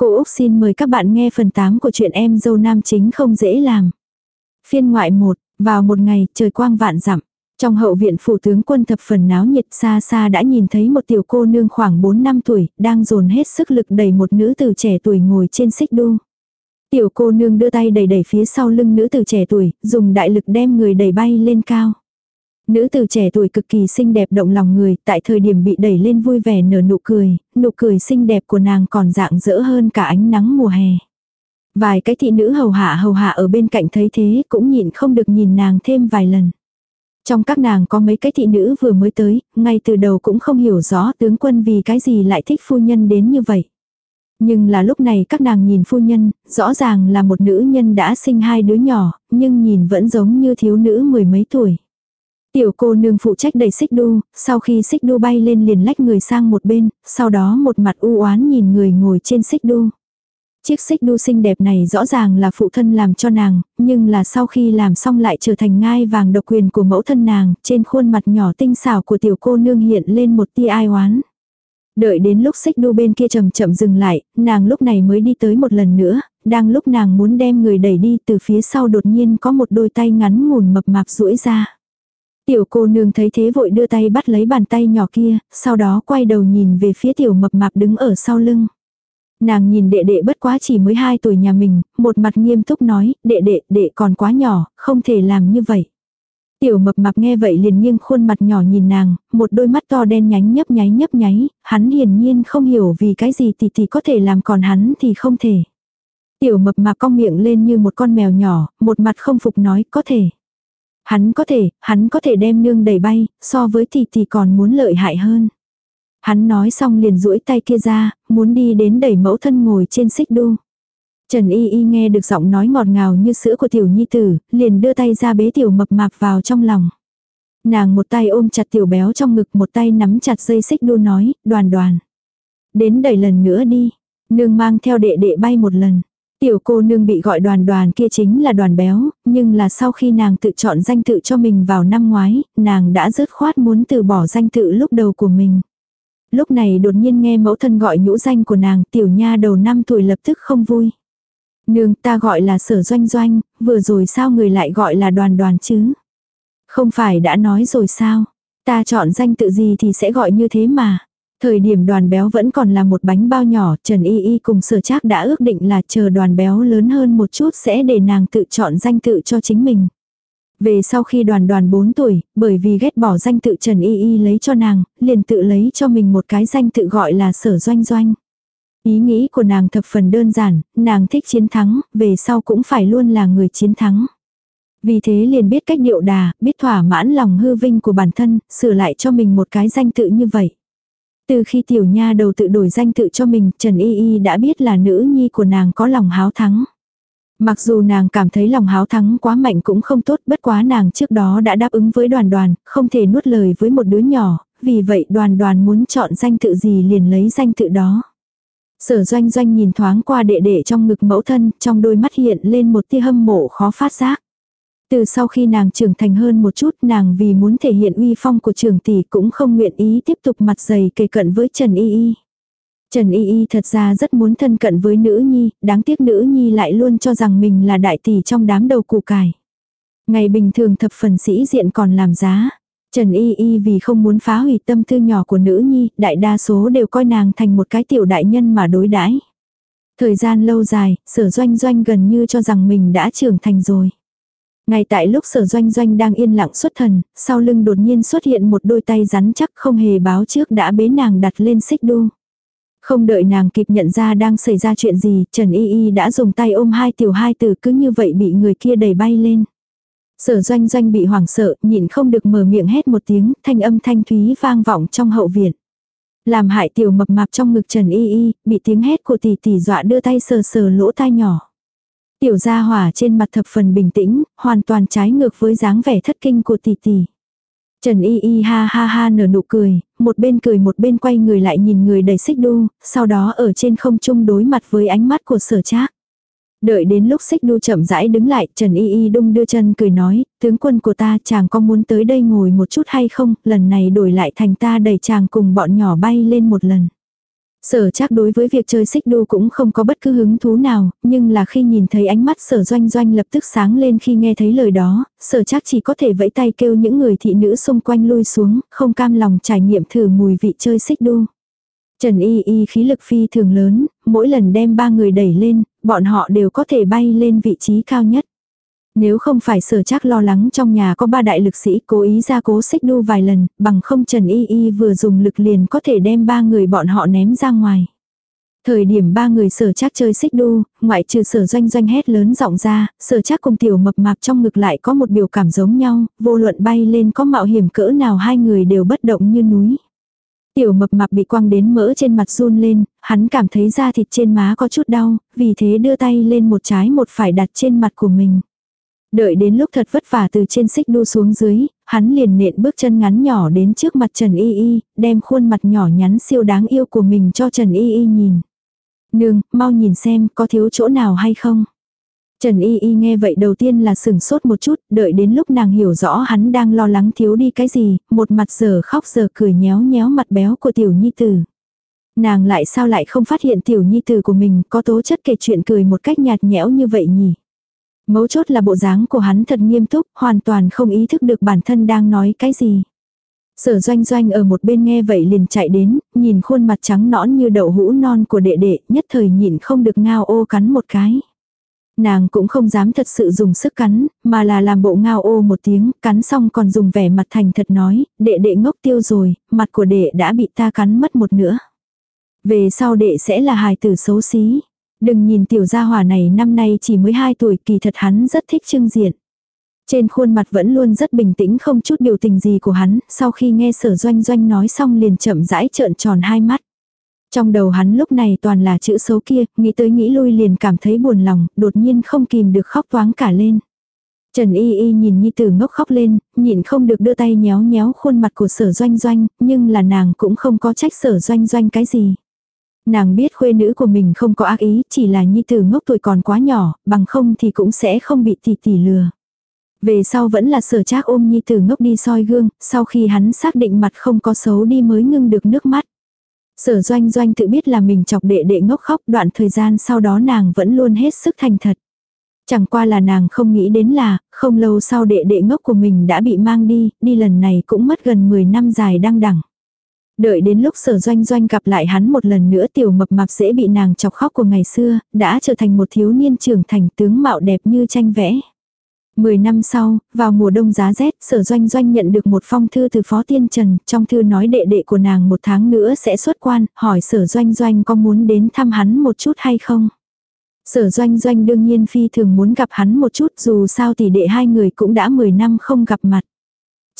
Cô Úc xin mời các bạn nghe phần 8 của chuyện em dâu nam chính không dễ làm. Phiên ngoại 1, vào một ngày trời quang vạn dặm. Trong hậu viện phủ tướng quân thập phần náo nhiệt xa xa đã nhìn thấy một tiểu cô nương khoảng 4 năm tuổi, đang dồn hết sức lực đẩy một nữ tử trẻ tuổi ngồi trên xích đu. Tiểu cô nương đưa tay đẩy đẩy phía sau lưng nữ tử trẻ tuổi, dùng đại lực đem người đẩy bay lên cao. Nữ tử trẻ tuổi cực kỳ xinh đẹp động lòng người, tại thời điểm bị đẩy lên vui vẻ nở nụ cười, nụ cười xinh đẹp của nàng còn dạng dỡ hơn cả ánh nắng mùa hè. Vài cái thị nữ hầu hạ hầu hạ ở bên cạnh thấy thế cũng nhịn không được nhìn nàng thêm vài lần. Trong các nàng có mấy cái thị nữ vừa mới tới, ngay từ đầu cũng không hiểu rõ tướng quân vì cái gì lại thích phu nhân đến như vậy. Nhưng là lúc này các nàng nhìn phu nhân, rõ ràng là một nữ nhân đã sinh hai đứa nhỏ, nhưng nhìn vẫn giống như thiếu nữ mười mấy tuổi. Tiểu cô nương phụ trách đẩy xích đu, sau khi xích đu bay lên liền lách người sang một bên, sau đó một mặt u oán nhìn người ngồi trên xích đu. Chiếc xích đu xinh đẹp này rõ ràng là phụ thân làm cho nàng, nhưng là sau khi làm xong lại trở thành ngai vàng độc quyền của mẫu thân nàng, trên khuôn mặt nhỏ tinh xảo của tiểu cô nương hiện lên một tia ai oán. Đợi đến lúc xích đu bên kia chậm chậm dừng lại, nàng lúc này mới đi tới một lần nữa, đang lúc nàng muốn đem người đẩy đi từ phía sau đột nhiên có một đôi tay ngắn ngủn mập mạp duỗi ra. Tiểu cô nương thấy thế vội đưa tay bắt lấy bàn tay nhỏ kia, sau đó quay đầu nhìn về phía tiểu mập mạp đứng ở sau lưng. Nàng nhìn đệ đệ bất quá chỉ mới 2 tuổi nhà mình, một mặt nghiêm túc nói, đệ đệ, đệ còn quá nhỏ, không thể làm như vậy. Tiểu mập mạp nghe vậy liền nghiêng khuôn mặt nhỏ nhìn nàng, một đôi mắt to đen nhánh nhấp nháy nhấp nháy, hắn hiển nhiên không hiểu vì cái gì tỷ tỷ có thể làm còn hắn thì không thể. Tiểu mập mạp cong miệng lên như một con mèo nhỏ, một mặt không phục nói có thể. Hắn có thể, hắn có thể đem nương đẩy bay, so với tỷ tỷ còn muốn lợi hại hơn. Hắn nói xong liền duỗi tay kia ra, muốn đi đến đẩy mẫu thân ngồi trên xích đu. Trần Y Y nghe được giọng nói ngọt ngào như sữa của tiểu nhi tử, liền đưa tay ra bế tiểu mập mạp vào trong lòng. Nàng một tay ôm chặt tiểu béo trong ngực một tay nắm chặt dây xích đu nói, đoàn đoàn. Đến đẩy lần nữa đi. Nương mang theo đệ đệ bay một lần. Tiểu cô nương bị gọi đoàn đoàn kia chính là đoàn béo, nhưng là sau khi nàng tự chọn danh tự cho mình vào năm ngoái, nàng đã dứt khoát muốn từ bỏ danh tự lúc đầu của mình. Lúc này đột nhiên nghe mẫu thân gọi nhũ danh của nàng tiểu nha đầu năm tuổi lập tức không vui. Nương ta gọi là sở doanh doanh, vừa rồi sao người lại gọi là đoàn đoàn chứ? Không phải đã nói rồi sao? Ta chọn danh tự gì thì sẽ gọi như thế mà. Thời điểm đoàn béo vẫn còn là một bánh bao nhỏ, Trần Y Y cùng sở trác đã ước định là chờ đoàn béo lớn hơn một chút sẽ để nàng tự chọn danh tự cho chính mình. Về sau khi đoàn đoàn 4 tuổi, bởi vì ghét bỏ danh tự Trần Y Y lấy cho nàng, liền tự lấy cho mình một cái danh tự gọi là sở doanh doanh. Ý nghĩ của nàng thập phần đơn giản, nàng thích chiến thắng, về sau cũng phải luôn là người chiến thắng. Vì thế liền biết cách điệu đà, biết thỏa mãn lòng hư vinh của bản thân, sửa lại cho mình một cái danh tự như vậy. Từ khi tiểu nha đầu tự đổi danh tự cho mình, Trần Y Y đã biết là nữ nhi của nàng có lòng háo thắng. Mặc dù nàng cảm thấy lòng háo thắng quá mạnh cũng không tốt, bất quá nàng trước đó đã đáp ứng với đoàn đoàn, không thể nuốt lời với một đứa nhỏ, vì vậy đoàn đoàn muốn chọn danh tự gì liền lấy danh tự đó. Sở doanh doanh nhìn thoáng qua đệ đệ trong ngực mẫu thân, trong đôi mắt hiện lên một tia hâm mộ khó phát giác. Từ sau khi nàng trưởng thành hơn một chút nàng vì muốn thể hiện uy phong của trưởng tỷ cũng không nguyện ý tiếp tục mặt dày kề cận với Trần Y Y. Trần Y Y thật ra rất muốn thân cận với nữ nhi, đáng tiếc nữ nhi lại luôn cho rằng mình là đại tỷ trong đám đầu củ cải. Ngày bình thường thập phần sĩ diện còn làm giá. Trần Y Y vì không muốn phá hủy tâm tư nhỏ của nữ nhi, đại đa số đều coi nàng thành một cái tiểu đại nhân mà đối đãi. Thời gian lâu dài, sở doanh doanh gần như cho rằng mình đã trưởng thành rồi. Ngay tại lúc sở doanh doanh đang yên lặng xuất thần, sau lưng đột nhiên xuất hiện một đôi tay rắn chắc không hề báo trước đã bế nàng đặt lên xích đu. Không đợi nàng kịp nhận ra đang xảy ra chuyện gì, Trần Y Y đã dùng tay ôm hai tiểu hai tử cứ như vậy bị người kia đẩy bay lên. Sở doanh doanh bị hoảng sợ, nhịn không được mở miệng hét một tiếng, thanh âm thanh thúy vang vọng trong hậu viện. Làm hại tiểu mập mạp trong ngực Trần Y Y, bị tiếng hét của tỷ tỷ dọa đưa tay sờ sờ lỗ tai nhỏ. Tiểu gia hỏa trên mặt thập phần bình tĩnh, hoàn toàn trái ngược với dáng vẻ thất kinh của tỷ tỷ. Trần Y Y ha ha ha nở nụ cười, một bên cười một bên quay người lại nhìn người đầy xích đu, sau đó ở trên không trung đối mặt với ánh mắt của sở trác. Đợi đến lúc xích đu chậm rãi đứng lại, Trần Y Y đung đưa chân cười nói, tướng quân của ta chàng có muốn tới đây ngồi một chút hay không, lần này đổi lại thành ta đẩy chàng cùng bọn nhỏ bay lên một lần. Sở chắc đối với việc chơi xích đu cũng không có bất cứ hứng thú nào, nhưng là khi nhìn thấy ánh mắt sở doanh doanh lập tức sáng lên khi nghe thấy lời đó, sở chắc chỉ có thể vẫy tay kêu những người thị nữ xung quanh lui xuống, không cam lòng trải nghiệm thử mùi vị chơi xích đu. Trần Y Y khí lực phi thường lớn, mỗi lần đem ba người đẩy lên, bọn họ đều có thể bay lên vị trí cao nhất. Nếu không phải sở chắc lo lắng trong nhà có ba đại lực sĩ cố ý ra cố xích đu vài lần, bằng không Trần Y Y vừa dùng lực liền có thể đem ba người bọn họ ném ra ngoài. Thời điểm ba người sở chắc chơi xích đu, ngoại trừ sở doanh doanh hét lớn giọng ra, sở chắc cùng tiểu mập mạp trong ngực lại có một biểu cảm giống nhau, vô luận bay lên có mạo hiểm cỡ nào hai người đều bất động như núi. Tiểu mập mạp bị quăng đến mỡ trên mặt run lên, hắn cảm thấy da thịt trên má có chút đau, vì thế đưa tay lên một trái một phải đặt trên mặt của mình. Đợi đến lúc thật vất vả từ trên xích đu xuống dưới, hắn liền nện bước chân ngắn nhỏ đến trước mặt Trần Y Y, đem khuôn mặt nhỏ nhắn siêu đáng yêu của mình cho Trần Y Y nhìn. Nương, mau nhìn xem có thiếu chỗ nào hay không. Trần Y Y nghe vậy đầu tiên là sửng sốt một chút, đợi đến lúc nàng hiểu rõ hắn đang lo lắng thiếu đi cái gì, một mặt giờ khóc giờ cười nhéo nhéo mặt béo của tiểu nhi tử. Nàng lại sao lại không phát hiện tiểu nhi tử của mình có tố chất kể chuyện cười một cách nhạt nhẽo như vậy nhỉ? Mấu chốt là bộ dáng của hắn thật nghiêm túc, hoàn toàn không ý thức được bản thân đang nói cái gì. Sở doanh doanh ở một bên nghe vậy liền chạy đến, nhìn khuôn mặt trắng nõn như đậu hũ non của đệ đệ, nhất thời nhịn không được ngao ô cắn một cái. Nàng cũng không dám thật sự dùng sức cắn, mà là làm bộ ngao ô một tiếng, cắn xong còn dùng vẻ mặt thành thật nói, đệ đệ ngốc tiêu rồi, mặt của đệ đã bị ta cắn mất một nữa. Về sau đệ sẽ là hài tử xấu xí. Đừng nhìn tiểu gia hỏa này năm nay chỉ mới 2 tuổi kỳ thật hắn rất thích trưng diện. Trên khuôn mặt vẫn luôn rất bình tĩnh không chút biểu tình gì của hắn, sau khi nghe sở doanh doanh nói xong liền chậm rãi trợn tròn hai mắt. Trong đầu hắn lúc này toàn là chữ xấu kia, nghĩ tới nghĩ lui liền cảm thấy buồn lòng, đột nhiên không kìm được khóc toáng cả lên. Trần Y Y nhìn Nhi Tử ngốc khóc lên, nhịn không được đưa tay nhéo nhéo khuôn mặt của sở doanh doanh, nhưng là nàng cũng không có trách sở doanh doanh cái gì. Nàng biết khuê nữ của mình không có ác ý, chỉ là Nhi Tử ngốc tuổi còn quá nhỏ, bằng không thì cũng sẽ không bị tỷ tỷ lừa. Về sau vẫn là sở trác ôm Nhi Tử ngốc đi soi gương, sau khi hắn xác định mặt không có xấu đi mới ngưng được nước mắt. Sở doanh doanh tự biết là mình chọc đệ đệ ngốc khóc đoạn thời gian sau đó nàng vẫn luôn hết sức thành thật. Chẳng qua là nàng không nghĩ đến là, không lâu sau đệ đệ ngốc của mình đã bị mang đi, đi lần này cũng mất gần 10 năm dài đăng đẳng. Đợi đến lúc sở doanh doanh gặp lại hắn một lần nữa tiểu mập mạp dễ bị nàng chọc khóc của ngày xưa, đã trở thành một thiếu niên trưởng thành tướng mạo đẹp như tranh vẽ. Mười năm sau, vào mùa đông giá rét, sở doanh doanh nhận được một phong thư từ Phó Tiên Trần, trong thư nói đệ đệ của nàng một tháng nữa sẽ xuất quan, hỏi sở doanh doanh có muốn đến thăm hắn một chút hay không. Sở doanh doanh đương nhiên phi thường muốn gặp hắn một chút dù sao tỷ đệ hai người cũng đã 10 năm không gặp mặt.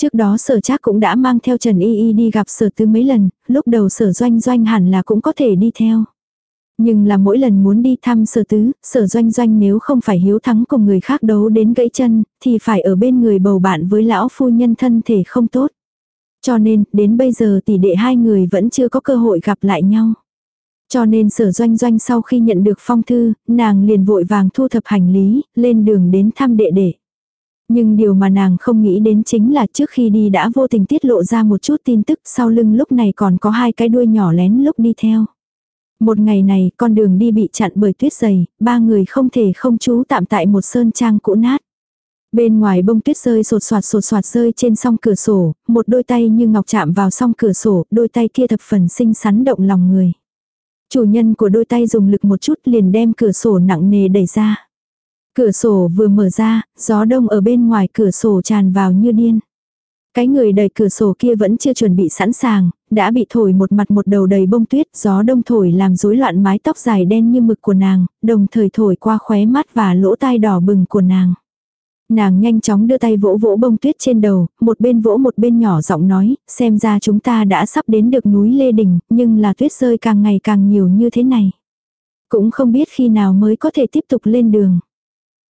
Trước đó sở trác cũng đã mang theo Trần Y Y đi gặp sở tư mấy lần, lúc đầu sở doanh doanh hẳn là cũng có thể đi theo. Nhưng là mỗi lần muốn đi thăm sở tứ, sở doanh doanh nếu không phải hiếu thắng cùng người khác đấu đến gãy chân, thì phải ở bên người bầu bạn với lão phu nhân thân thể không tốt. Cho nên, đến bây giờ tỷ đệ hai người vẫn chưa có cơ hội gặp lại nhau. Cho nên sở doanh doanh sau khi nhận được phong thư, nàng liền vội vàng thu thập hành lý, lên đường đến thăm đệ đệ. Nhưng điều mà nàng không nghĩ đến chính là trước khi đi đã vô tình tiết lộ ra một chút tin tức sau lưng lúc này còn có hai cái đuôi nhỏ lén lúc đi theo. Một ngày này, con đường đi bị chặn bởi tuyết dày, ba người không thể không trú tạm tại một sơn trang cũ nát. Bên ngoài bông tuyết rơi sột soạt sột soạt rơi trên song cửa sổ, một đôi tay như ngọc chạm vào song cửa sổ, đôi tay kia thập phần xinh xắn động lòng người. Chủ nhân của đôi tay dùng lực một chút liền đem cửa sổ nặng nề đẩy ra. Cửa sổ vừa mở ra, gió đông ở bên ngoài cửa sổ tràn vào như điên. Cái người đẩy cửa sổ kia vẫn chưa chuẩn bị sẵn sàng, đã bị thổi một mặt một đầu đầy bông tuyết, gió đông thổi làm rối loạn mái tóc dài đen như mực của nàng, đồng thời thổi qua khóe mắt và lỗ tai đỏ bừng của nàng. Nàng nhanh chóng đưa tay vỗ vỗ bông tuyết trên đầu, một bên vỗ một bên nhỏ giọng nói, xem ra chúng ta đã sắp đến được núi Lê Đình, nhưng là tuyết rơi càng ngày càng nhiều như thế này. Cũng không biết khi nào mới có thể tiếp tục lên đường.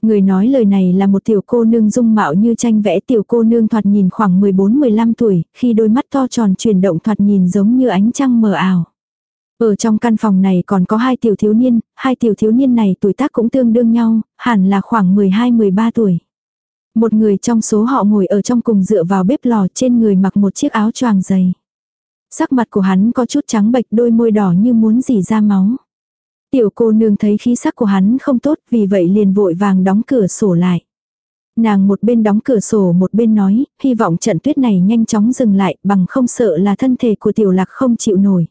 Người nói lời này là một tiểu cô nương dung mạo như tranh vẽ tiểu cô nương thoạt nhìn khoảng 14-15 tuổi, khi đôi mắt to tròn chuyển động thoạt nhìn giống như ánh trăng mờ ảo. Ở trong căn phòng này còn có hai tiểu thiếu niên, hai tiểu thiếu niên này tuổi tác cũng tương đương nhau, hẳn là khoảng 12-13 tuổi. Một người trong số họ ngồi ở trong cùng dựa vào bếp lò trên người mặc một chiếc áo choàng dày. Sắc mặt của hắn có chút trắng bệch đôi môi đỏ như muốn dì ra máu. Tiểu cô nương thấy khí sắc của hắn không tốt vì vậy liền vội vàng đóng cửa sổ lại. Nàng một bên đóng cửa sổ một bên nói, hy vọng trận tuyết này nhanh chóng dừng lại bằng không sợ là thân thể của tiểu lạc không chịu nổi.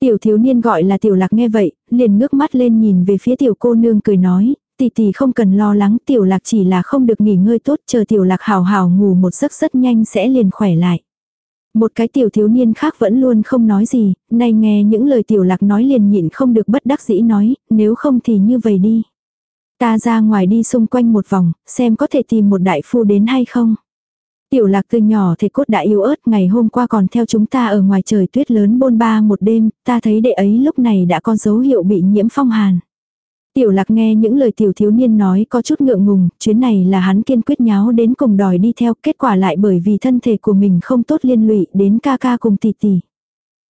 Tiểu thiếu niên gọi là tiểu lạc nghe vậy, liền ngước mắt lên nhìn về phía tiểu cô nương cười nói, tỷ tỷ không cần lo lắng tiểu lạc chỉ là không được nghỉ ngơi tốt chờ tiểu lạc hào hào ngủ một giấc rất nhanh sẽ liền khỏe lại. Một cái tiểu thiếu niên khác vẫn luôn không nói gì, nay nghe những lời tiểu lạc nói liền nhịn không được bất đắc dĩ nói, nếu không thì như vậy đi. Ta ra ngoài đi xung quanh một vòng, xem có thể tìm một đại phu đến hay không. Tiểu lạc từ nhỏ thể cốt đã yếu ớt ngày hôm qua còn theo chúng ta ở ngoài trời tuyết lớn bôn ba một đêm, ta thấy đệ ấy lúc này đã có dấu hiệu bị nhiễm phong hàn. Tiểu lạc nghe những lời tiểu thiếu niên nói có chút ngượng ngùng, chuyến này là hắn kiên quyết nháo đến cùng đòi đi theo, kết quả lại bởi vì thân thể của mình không tốt liên lụy đến ca ca cùng tỷ tỷ.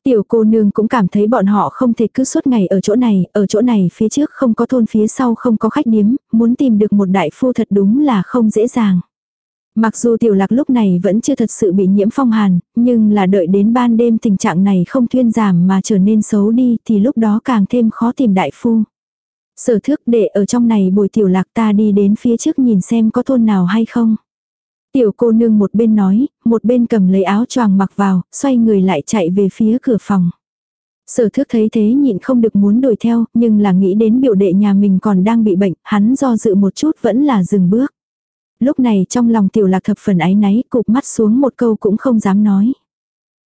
Tiểu cô nương cũng cảm thấy bọn họ không thể cứ suốt ngày ở chỗ này, ở chỗ này phía trước không có thôn phía sau không có khách điếm, muốn tìm được một đại phu thật đúng là không dễ dàng. Mặc dù tiểu lạc lúc này vẫn chưa thật sự bị nhiễm phong hàn, nhưng là đợi đến ban đêm tình trạng này không thuyên giảm mà trở nên xấu đi thì lúc đó càng thêm khó tìm đại phu. Sở thước để ở trong này bồi tiểu lạc ta đi đến phía trước nhìn xem có thôn nào hay không. Tiểu cô nương một bên nói, một bên cầm lấy áo choàng mặc vào, xoay người lại chạy về phía cửa phòng. Sở thước thấy thế nhịn không được muốn đuổi theo, nhưng là nghĩ đến biểu đệ nhà mình còn đang bị bệnh, hắn do dự một chút vẫn là dừng bước. Lúc này trong lòng tiểu lạc thập phần ái náy, cụp mắt xuống một câu cũng không dám nói.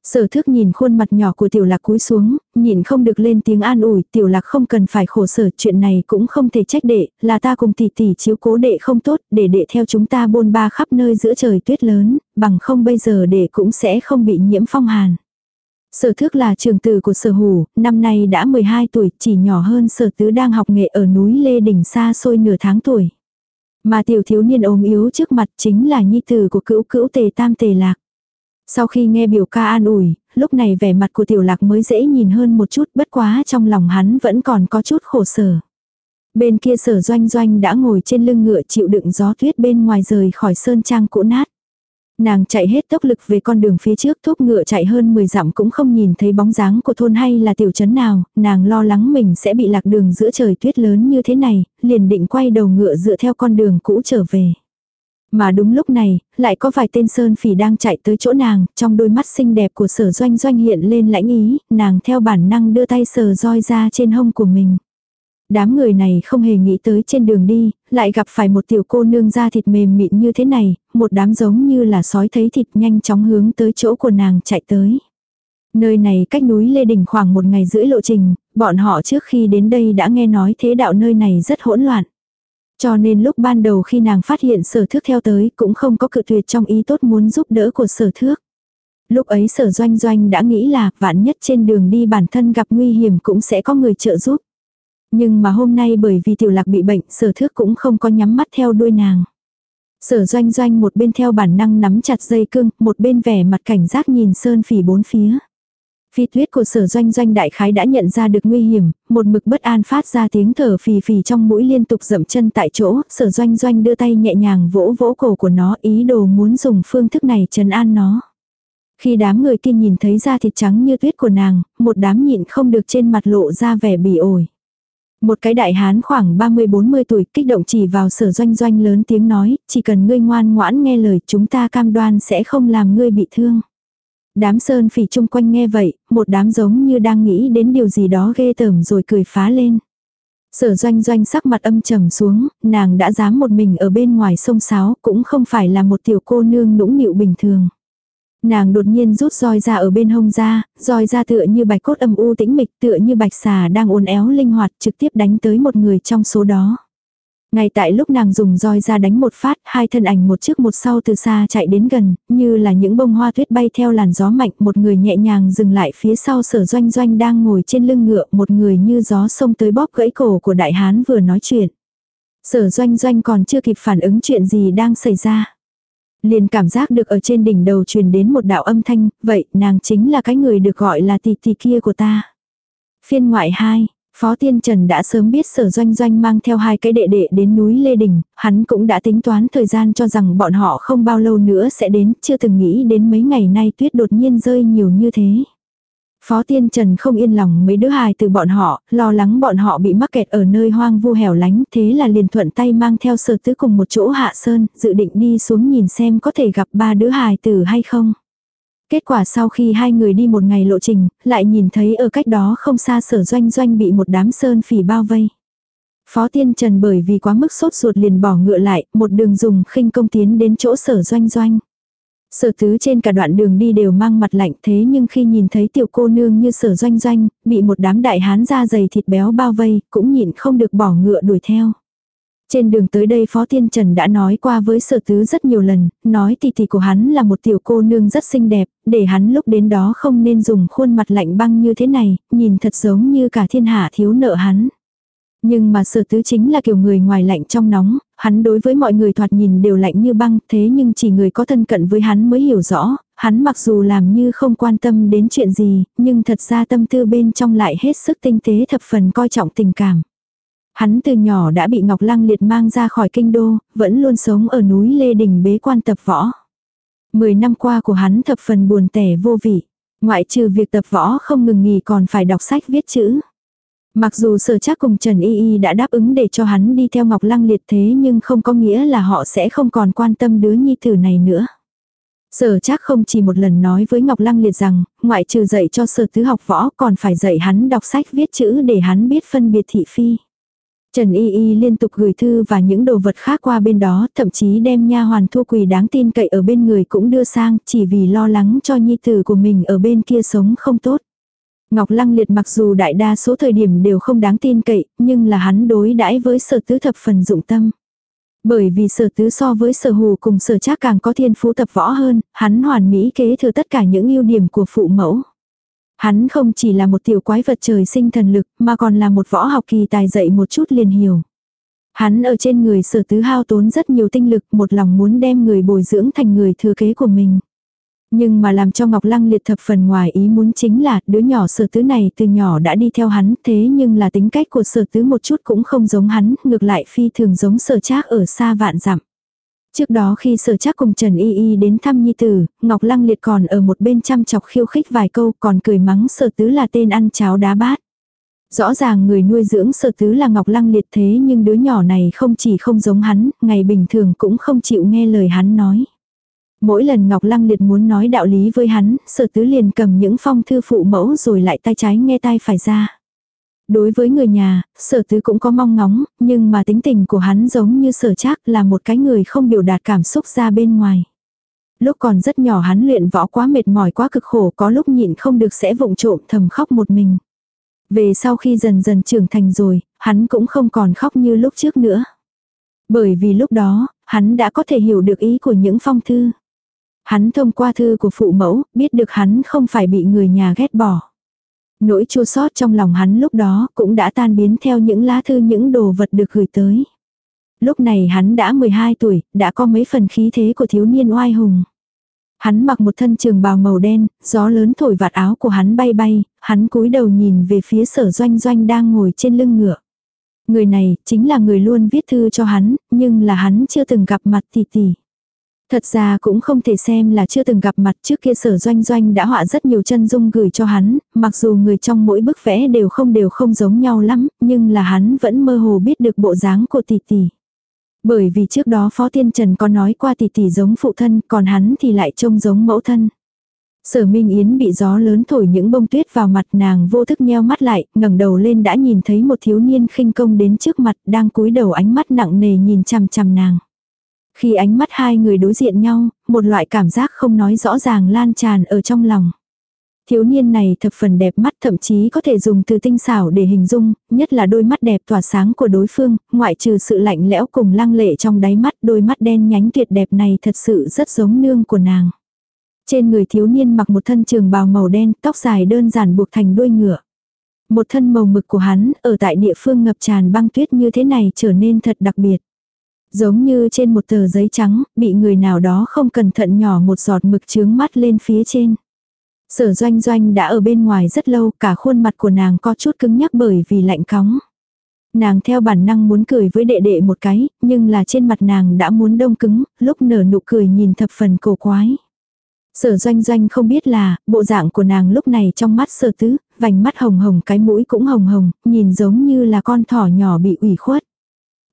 Sở thước nhìn khuôn mặt nhỏ của tiểu lạc cúi xuống, nhìn không được lên tiếng an ủi, tiểu lạc không cần phải khổ sở, chuyện này cũng không thể trách đệ, là ta cùng tỷ tỷ chiếu cố đệ không tốt, để đệ theo chúng ta bôn ba khắp nơi giữa trời tuyết lớn, bằng không bây giờ đệ cũng sẽ không bị nhiễm phong hàn. Sở thước là trường tử của sở hủ, năm nay đã 12 tuổi, chỉ nhỏ hơn sở tứ đang học nghệ ở núi Lê Đỉnh xa xôi nửa tháng tuổi. Mà tiểu thiếu niên ốm yếu trước mặt chính là nhi tử của cữu cữu tề tam tề lạc. Sau khi nghe biểu ca an ủi, lúc này vẻ mặt của tiểu lạc mới dễ nhìn hơn một chút bất quá trong lòng hắn vẫn còn có chút khổ sở. Bên kia sở doanh doanh đã ngồi trên lưng ngựa chịu đựng gió tuyết bên ngoài rời khỏi sơn trang cũ nát. Nàng chạy hết tốc lực về con đường phía trước thúc ngựa chạy hơn 10 dặm cũng không nhìn thấy bóng dáng của thôn hay là tiểu trấn nào, nàng lo lắng mình sẽ bị lạc đường giữa trời tuyết lớn như thế này, liền định quay đầu ngựa dựa theo con đường cũ trở về. Mà đúng lúc này, lại có vài tên sơn phỉ đang chạy tới chỗ nàng, trong đôi mắt xinh đẹp của sở doanh doanh hiện lên lãnh ý, nàng theo bản năng đưa tay sờ roi ra trên hông của mình. Đám người này không hề nghĩ tới trên đường đi, lại gặp phải một tiểu cô nương da thịt mềm mịn như thế này, một đám giống như là sói thấy thịt nhanh chóng hướng tới chỗ của nàng chạy tới. Nơi này cách núi Lê Đình khoảng một ngày rưỡi lộ trình, bọn họ trước khi đến đây đã nghe nói thế đạo nơi này rất hỗn loạn. Cho nên lúc ban đầu khi nàng phát hiện sở thước theo tới cũng không có cự tuyệt trong ý tốt muốn giúp đỡ của sở thước. Lúc ấy sở doanh doanh đã nghĩ là vạn nhất trên đường đi bản thân gặp nguy hiểm cũng sẽ có người trợ giúp. Nhưng mà hôm nay bởi vì tiểu lạc bị bệnh sở thước cũng không có nhắm mắt theo đuôi nàng. Sở doanh doanh một bên theo bản năng nắm chặt dây cương, một bên vẻ mặt cảnh giác nhìn sơn phỉ bốn phía. Phi tuyết của sở doanh doanh đại khái đã nhận ra được nguy hiểm, một mực bất an phát ra tiếng thở phì phì trong mũi liên tục dậm chân tại chỗ, sở doanh doanh đưa tay nhẹ nhàng vỗ vỗ cổ của nó ý đồ muốn dùng phương thức này trấn an nó. Khi đám người kia nhìn thấy da thịt trắng như tuyết của nàng, một đám nhịn không được trên mặt lộ ra vẻ bỉ ổi. Một cái đại hán khoảng 30-40 tuổi kích động chỉ vào sở doanh doanh lớn tiếng nói, chỉ cần ngươi ngoan ngoãn nghe lời chúng ta cam đoan sẽ không làm ngươi bị thương. Đám sơn phỉ chung quanh nghe vậy, một đám giống như đang nghĩ đến điều gì đó ghê tởm rồi cười phá lên. Sở doanh doanh sắc mặt âm trầm xuống, nàng đã dám một mình ở bên ngoài sông sáo, cũng không phải là một tiểu cô nương nũng nịu bình thường. Nàng đột nhiên rút roi ra ở bên hông ra, roi ra tựa như bạch cốt âm u tĩnh mịch tựa như bạch xà đang uốn éo linh hoạt trực tiếp đánh tới một người trong số đó. Ngay tại lúc nàng dùng roi ra đánh một phát, hai thân ảnh một trước một sau từ xa chạy đến gần, như là những bông hoa tuyết bay theo làn gió mạnh, một người nhẹ nhàng dừng lại phía sau sở doanh doanh đang ngồi trên lưng ngựa, một người như gió sông tới bóp gãy cổ của đại hán vừa nói chuyện. Sở doanh doanh còn chưa kịp phản ứng chuyện gì đang xảy ra. Liền cảm giác được ở trên đỉnh đầu truyền đến một đạo âm thanh, vậy nàng chính là cái người được gọi là tỷ tỷ kia của ta. Phiên ngoại 2, Phó Tiên Trần đã sớm biết sở doanh doanh mang theo hai cái đệ đệ đến núi Lê Đình, hắn cũng đã tính toán thời gian cho rằng bọn họ không bao lâu nữa sẽ đến, chưa từng nghĩ đến mấy ngày nay tuyết đột nhiên rơi nhiều như thế. Phó Tiên Trần không yên lòng mấy đứa hài từ bọn họ, lo lắng bọn họ bị mắc kẹt ở nơi hoang vu hẻo lánh, thế là liền thuận tay mang theo sở tứ cùng một chỗ hạ sơn, dự định đi xuống nhìn xem có thể gặp ba đứa hài tử hay không. Kết quả sau khi hai người đi một ngày lộ trình, lại nhìn thấy ở cách đó không xa sở doanh doanh bị một đám sơn phỉ bao vây. Phó Tiên Trần bởi vì quá mức sốt ruột liền bỏ ngựa lại, một đường dùng khinh công tiến đến chỗ sở doanh doanh. Sở tứ trên cả đoạn đường đi đều mang mặt lạnh thế nhưng khi nhìn thấy tiểu cô nương như sở doanh doanh, bị một đám đại hán da dày thịt béo bao vây, cũng nhịn không được bỏ ngựa đuổi theo. Trên đường tới đây Phó thiên Trần đã nói qua với sở tứ rất nhiều lần, nói tỷ tỷ của hắn là một tiểu cô nương rất xinh đẹp, để hắn lúc đến đó không nên dùng khuôn mặt lạnh băng như thế này, nhìn thật giống như cả thiên hạ thiếu nợ hắn. Nhưng mà sở tứ chính là kiểu người ngoài lạnh trong nóng, hắn đối với mọi người thoạt nhìn đều lạnh như băng, thế nhưng chỉ người có thân cận với hắn mới hiểu rõ, hắn mặc dù làm như không quan tâm đến chuyện gì, nhưng thật ra tâm tư bên trong lại hết sức tinh tế thập phần coi trọng tình cảm. Hắn từ nhỏ đã bị Ngọc Lăng liệt mang ra khỏi kinh đô, vẫn luôn sống ở núi Lê Đình bế quan tập võ. Mười năm qua của hắn thập phần buồn tẻ vô vị. Ngoại trừ việc tập võ không ngừng nghỉ còn phải đọc sách viết chữ. Mặc dù sở chắc cùng Trần Y Y đã đáp ứng để cho hắn đi theo Ngọc Lăng liệt thế nhưng không có nghĩa là họ sẽ không còn quan tâm đứa nhi tử này nữa. Sở chắc không chỉ một lần nói với Ngọc Lăng liệt rằng, ngoại trừ dạy cho sở tứ học võ còn phải dạy hắn đọc sách viết chữ để hắn biết phân biệt thị phi. Trần Y Y liên tục gửi thư và những đồ vật khác qua bên đó, thậm chí đem nha hoàn thua quỳ đáng tin cậy ở bên người cũng đưa sang, chỉ vì lo lắng cho nhi tử của mình ở bên kia sống không tốt. Ngọc Lăng Liệt mặc dù đại đa số thời điểm đều không đáng tin cậy, nhưng là hắn đối đãi với sở tứ thập phần dụng tâm. Bởi vì sở tứ so với sở hù cùng sở trác càng có thiên phú tập võ hơn, hắn hoàn mỹ kế thừa tất cả những ưu điểm của phụ mẫu. Hắn không chỉ là một tiểu quái vật trời sinh thần lực, mà còn là một võ học kỳ tài dạy một chút liền hiểu. Hắn ở trên người sở tứ hao tốn rất nhiều tinh lực, một lòng muốn đem người bồi dưỡng thành người thừa kế của mình. Nhưng mà làm cho Ngọc Lăng liệt thập phần ngoài ý muốn chính là đứa nhỏ sở tứ này từ nhỏ đã đi theo hắn thế nhưng là tính cách của sở tứ một chút cũng không giống hắn, ngược lại phi thường giống sở trác ở xa vạn dặm. Trước đó khi sở chắc cùng Trần Y Y đến thăm Nhi Tử, Ngọc Lăng liệt còn ở một bên chăm chọc khiêu khích vài câu còn cười mắng sở tứ là tên ăn cháo đá bát. Rõ ràng người nuôi dưỡng sở tứ là Ngọc Lăng liệt thế nhưng đứa nhỏ này không chỉ không giống hắn, ngày bình thường cũng không chịu nghe lời hắn nói. Mỗi lần Ngọc Lăng Liệt muốn nói đạo lý với hắn, sở tứ liền cầm những phong thư phụ mẫu rồi lại tay trái nghe tay phải ra. Đối với người nhà, sở tứ cũng có mong ngóng, nhưng mà tính tình của hắn giống như sở trác là một cái người không biểu đạt cảm xúc ra bên ngoài. Lúc còn rất nhỏ hắn luyện võ quá mệt mỏi quá cực khổ có lúc nhịn không được sẽ vụng trộm thầm khóc một mình. Về sau khi dần dần trưởng thành rồi, hắn cũng không còn khóc như lúc trước nữa. Bởi vì lúc đó, hắn đã có thể hiểu được ý của những phong thư. Hắn thông qua thư của phụ mẫu, biết được hắn không phải bị người nhà ghét bỏ. Nỗi chua sót trong lòng hắn lúc đó cũng đã tan biến theo những lá thư những đồ vật được gửi tới. Lúc này hắn đã 12 tuổi, đã có mấy phần khí thế của thiếu niên oai hùng. Hắn mặc một thân trường bào màu đen, gió lớn thổi vạt áo của hắn bay bay, hắn cúi đầu nhìn về phía sở doanh doanh đang ngồi trên lưng ngựa. Người này chính là người luôn viết thư cho hắn, nhưng là hắn chưa từng gặp mặt tỷ tỷ. Thật ra cũng không thể xem là chưa từng gặp mặt trước kia sở doanh doanh đã họa rất nhiều chân dung gửi cho hắn, mặc dù người trong mỗi bức vẽ đều không đều không giống nhau lắm, nhưng là hắn vẫn mơ hồ biết được bộ dáng của tỷ tỷ. Bởi vì trước đó Phó Tiên Trần có nói qua tỷ tỷ giống phụ thân, còn hắn thì lại trông giống mẫu thân. Sở Minh Yến bị gió lớn thổi những bông tuyết vào mặt nàng vô thức nheo mắt lại, ngẩng đầu lên đã nhìn thấy một thiếu niên khinh công đến trước mặt đang cúi đầu ánh mắt nặng nề nhìn chằm chằm nàng. Khi ánh mắt hai người đối diện nhau, một loại cảm giác không nói rõ ràng lan tràn ở trong lòng. Thiếu niên này thập phần đẹp mắt thậm chí có thể dùng từ tinh xảo để hình dung, nhất là đôi mắt đẹp tỏa sáng của đối phương, ngoại trừ sự lạnh lẽo cùng lăng lệ trong đáy mắt, đôi mắt đen nhánh tuyệt đẹp này thật sự rất giống nương của nàng. Trên người thiếu niên mặc một thân trường bào màu đen, tóc dài đơn giản buộc thành đuôi ngựa. Một thân màu mực của hắn, ở tại địa phương ngập tràn băng tuyết như thế này trở nên thật đặc biệt. Giống như trên một tờ giấy trắng, bị người nào đó không cẩn thận nhỏ một giọt mực trướng mắt lên phía trên. Sở doanh doanh đã ở bên ngoài rất lâu, cả khuôn mặt của nàng có chút cứng nhắc bởi vì lạnh cóng. Nàng theo bản năng muốn cười với đệ đệ một cái, nhưng là trên mặt nàng đã muốn đông cứng, lúc nở nụ cười nhìn thập phần cổ quái. Sở doanh doanh không biết là, bộ dạng của nàng lúc này trong mắt sơ tứ, vành mắt hồng hồng cái mũi cũng hồng hồng, nhìn giống như là con thỏ nhỏ bị ủy khuất.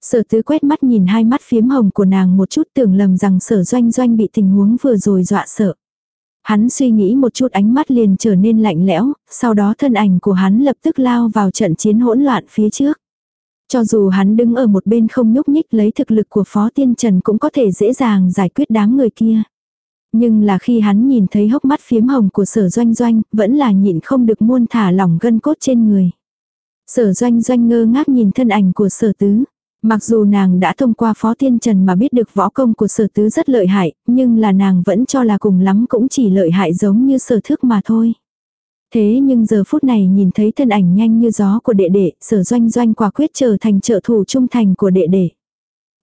Sở tứ quét mắt nhìn hai mắt phiếm hồng của nàng một chút tưởng lầm rằng sở doanh doanh bị tình huống vừa rồi dọa sợ. Hắn suy nghĩ một chút ánh mắt liền trở nên lạnh lẽo, sau đó thân ảnh của hắn lập tức lao vào trận chiến hỗn loạn phía trước. Cho dù hắn đứng ở một bên không nhúc nhích lấy thực lực của Phó Tiên Trần cũng có thể dễ dàng giải quyết đám người kia. Nhưng là khi hắn nhìn thấy hốc mắt phiếm hồng của sở doanh doanh, vẫn là nhịn không được muôn thả lỏng gân cốt trên người. Sở doanh doanh ngơ ngác nhìn thân ảnh của sở tứ. Mặc dù nàng đã thông qua phó tiên trần mà biết được võ công của sở tứ rất lợi hại, nhưng là nàng vẫn cho là cùng lắm cũng chỉ lợi hại giống như sở thước mà thôi. Thế nhưng giờ phút này nhìn thấy thân ảnh nhanh như gió của đệ đệ, sở doanh doanh quả quyết trở thành trợ thủ trung thành của đệ đệ.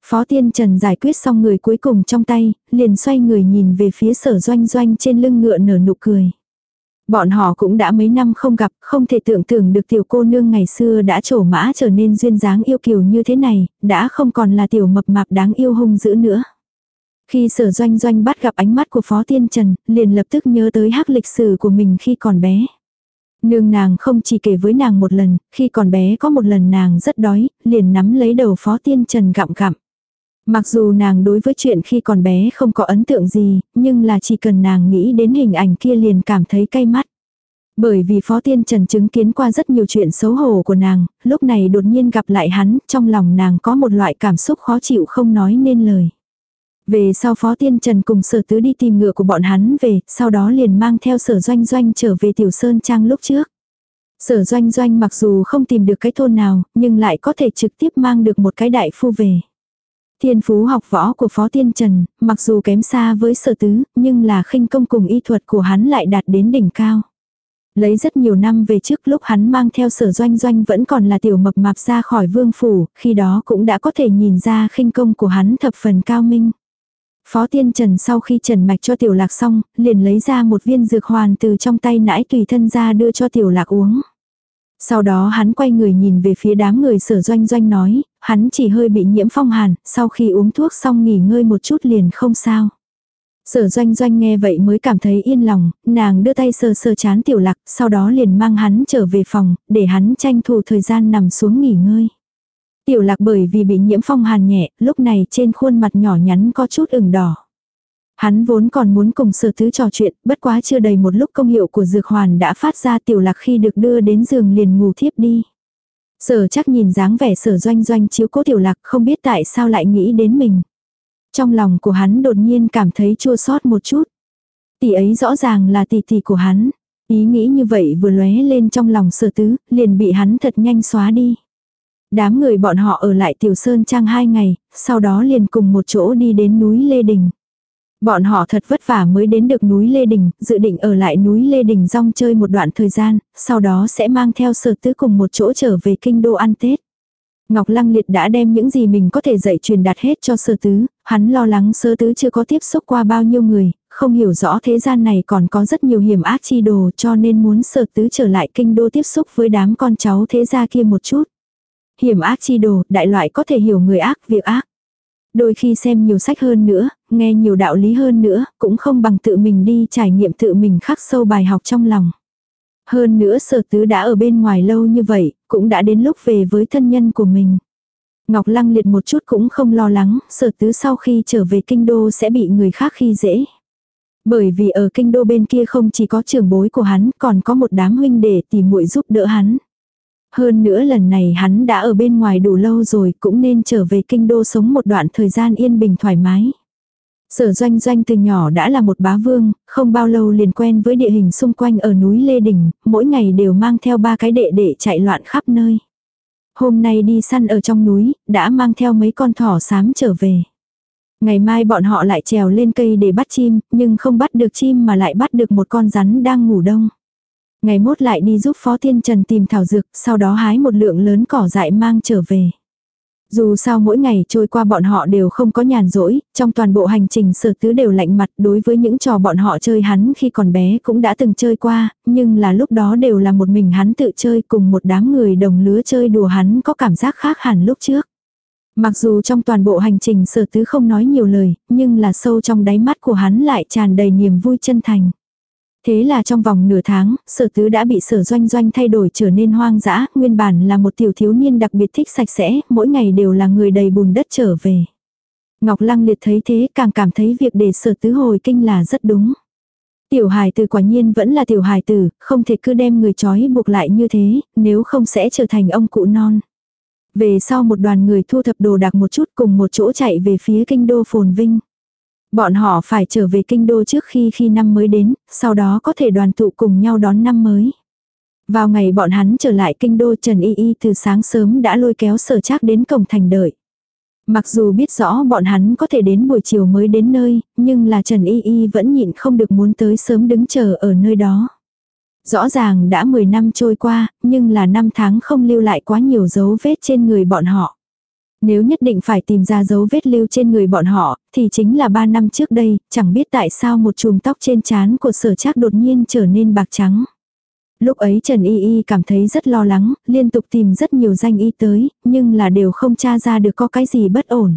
Phó Tiên Trần giải quyết xong người cuối cùng trong tay, liền xoay người nhìn về phía sở doanh doanh trên lưng ngựa nở nụ cười. Bọn họ cũng đã mấy năm không gặp, không thể tưởng tượng được tiểu cô nương ngày xưa đã trổ mã trở nên duyên dáng yêu kiều như thế này, đã không còn là tiểu mập mạp đáng yêu hung dữ nữa. Khi sở doanh doanh bắt gặp ánh mắt của Phó Tiên Trần, liền lập tức nhớ tới hắc lịch sử của mình khi còn bé. Nương nàng không chỉ kể với nàng một lần, khi còn bé có một lần nàng rất đói, liền nắm lấy đầu Phó Tiên Trần gặm gặm. Mặc dù nàng đối với chuyện khi còn bé không có ấn tượng gì, nhưng là chỉ cần nàng nghĩ đến hình ảnh kia liền cảm thấy cay mắt. Bởi vì Phó Tiên Trần chứng kiến qua rất nhiều chuyện xấu hổ của nàng, lúc này đột nhiên gặp lại hắn, trong lòng nàng có một loại cảm xúc khó chịu không nói nên lời. Về sau Phó Tiên Trần cùng sở tứ đi tìm ngựa của bọn hắn về, sau đó liền mang theo sở doanh doanh trở về Tiểu Sơn Trang lúc trước. Sở doanh doanh mặc dù không tìm được cái thôn nào, nhưng lại có thể trực tiếp mang được một cái đại phu về. Thiên phú học võ của Phó Tiên Trần, mặc dù kém xa với sở tứ, nhưng là khinh công cùng y thuật của hắn lại đạt đến đỉnh cao. Lấy rất nhiều năm về trước lúc hắn mang theo sở doanh doanh vẫn còn là tiểu mập mạp ra khỏi vương phủ, khi đó cũng đã có thể nhìn ra khinh công của hắn thập phần cao minh. Phó Tiên Trần sau khi trần mạch cho tiểu lạc xong, liền lấy ra một viên dược hoàn từ trong tay nãi tùy thân ra đưa cho tiểu lạc uống. Sau đó hắn quay người nhìn về phía đám người sở doanh doanh nói, hắn chỉ hơi bị nhiễm phong hàn, sau khi uống thuốc xong nghỉ ngơi một chút liền không sao. Sở doanh doanh nghe vậy mới cảm thấy yên lòng, nàng đưa tay sờ sờ chán tiểu lạc, sau đó liền mang hắn trở về phòng, để hắn tranh thủ thời gian nằm xuống nghỉ ngơi. Tiểu lạc bởi vì bị nhiễm phong hàn nhẹ, lúc này trên khuôn mặt nhỏ nhắn có chút ửng đỏ. Hắn vốn còn muốn cùng sở tứ trò chuyện, bất quá chưa đầy một lúc công hiệu của dược hoàn đã phát ra tiểu lạc khi được đưa đến giường liền ngủ thiếp đi. Sở chắc nhìn dáng vẻ sở doanh doanh chiếu cố tiểu lạc không biết tại sao lại nghĩ đến mình. Trong lòng của hắn đột nhiên cảm thấy chua xót một chút. Tỷ ấy rõ ràng là tỷ tỷ của hắn. Ý nghĩ như vậy vừa lóe lên trong lòng sở tứ, liền bị hắn thật nhanh xóa đi. Đám người bọn họ ở lại Tiểu Sơn Trang hai ngày, sau đó liền cùng một chỗ đi đến núi Lê Đình. Bọn họ thật vất vả mới đến được núi Lê Đình, dự định ở lại núi Lê Đình rong chơi một đoạn thời gian, sau đó sẽ mang theo sở tứ cùng một chỗ trở về kinh đô ăn Tết. Ngọc Lăng Liệt đã đem những gì mình có thể dạy truyền đạt hết cho sơ tứ, hắn lo lắng sơ tứ chưa có tiếp xúc qua bao nhiêu người, không hiểu rõ thế gian này còn có rất nhiều hiểm ác chi đồ cho nên muốn sơ tứ trở lại kinh đô tiếp xúc với đám con cháu thế gia kia một chút. Hiểm ác chi đồ, đại loại có thể hiểu người ác, việc ác. Đôi khi xem nhiều sách hơn nữa, nghe nhiều đạo lý hơn nữa, cũng không bằng tự mình đi trải nghiệm tự mình khắc sâu bài học trong lòng. Hơn nữa sở tứ đã ở bên ngoài lâu như vậy, cũng đã đến lúc về với thân nhân của mình. Ngọc Lăng liệt một chút cũng không lo lắng, sở tứ sau khi trở về kinh đô sẽ bị người khác khi dễ. Bởi vì ở kinh đô bên kia không chỉ có trưởng bối của hắn, còn có một đám huynh đệ tìm muội giúp đỡ hắn. Hơn nữa lần này hắn đã ở bên ngoài đủ lâu rồi cũng nên trở về kinh đô sống một đoạn thời gian yên bình thoải mái. Sở doanh doanh từ nhỏ đã là một bá vương, không bao lâu liền quen với địa hình xung quanh ở núi Lê Đình, mỗi ngày đều mang theo ba cái đệ để chạy loạn khắp nơi. Hôm nay đi săn ở trong núi, đã mang theo mấy con thỏ xám trở về. Ngày mai bọn họ lại trèo lên cây để bắt chim, nhưng không bắt được chim mà lại bắt được một con rắn đang ngủ đông. Ngày mốt lại đi giúp Phó Thiên Trần tìm thảo dược, sau đó hái một lượng lớn cỏ dại mang trở về. Dù sao mỗi ngày trôi qua bọn họ đều không có nhàn rỗi, trong toàn bộ hành trình sở tứ đều lạnh mặt đối với những trò bọn họ chơi hắn khi còn bé cũng đã từng chơi qua, nhưng là lúc đó đều là một mình hắn tự chơi cùng một đám người đồng lứa chơi đùa hắn có cảm giác khác hẳn lúc trước. Mặc dù trong toàn bộ hành trình sở tứ không nói nhiều lời, nhưng là sâu trong đáy mắt của hắn lại tràn đầy niềm vui chân thành. Thế là trong vòng nửa tháng, sở tứ đã bị sở doanh doanh thay đổi trở nên hoang dã, nguyên bản là một tiểu thiếu niên đặc biệt thích sạch sẽ, mỗi ngày đều là người đầy bùn đất trở về. Ngọc Lăng liệt thấy thế càng cảm thấy việc để sở tứ hồi kinh là rất đúng. Tiểu hài tử quả nhiên vẫn là tiểu hài tử, không thể cứ đem người trói buộc lại như thế, nếu không sẽ trở thành ông cụ non. Về sau một đoàn người thu thập đồ đạc một chút cùng một chỗ chạy về phía kinh đô phồn vinh. Bọn họ phải trở về kinh đô trước khi khi năm mới đến, sau đó có thể đoàn tụ cùng nhau đón năm mới. Vào ngày bọn hắn trở lại kinh đô Trần Y Y từ sáng sớm đã lôi kéo sở trác đến cổng thành đợi. Mặc dù biết rõ bọn hắn có thể đến buổi chiều mới đến nơi, nhưng là Trần Y Y vẫn nhịn không được muốn tới sớm đứng chờ ở nơi đó. Rõ ràng đã 10 năm trôi qua, nhưng là năm tháng không lưu lại quá nhiều dấu vết trên người bọn họ. Nếu nhất định phải tìm ra dấu vết lưu trên người bọn họ, thì chính là 3 năm trước đây, chẳng biết tại sao một chùm tóc trên trán của sở trác đột nhiên trở nên bạc trắng. Lúc ấy Trần Y Y cảm thấy rất lo lắng, liên tục tìm rất nhiều danh y tới, nhưng là đều không tra ra được có cái gì bất ổn.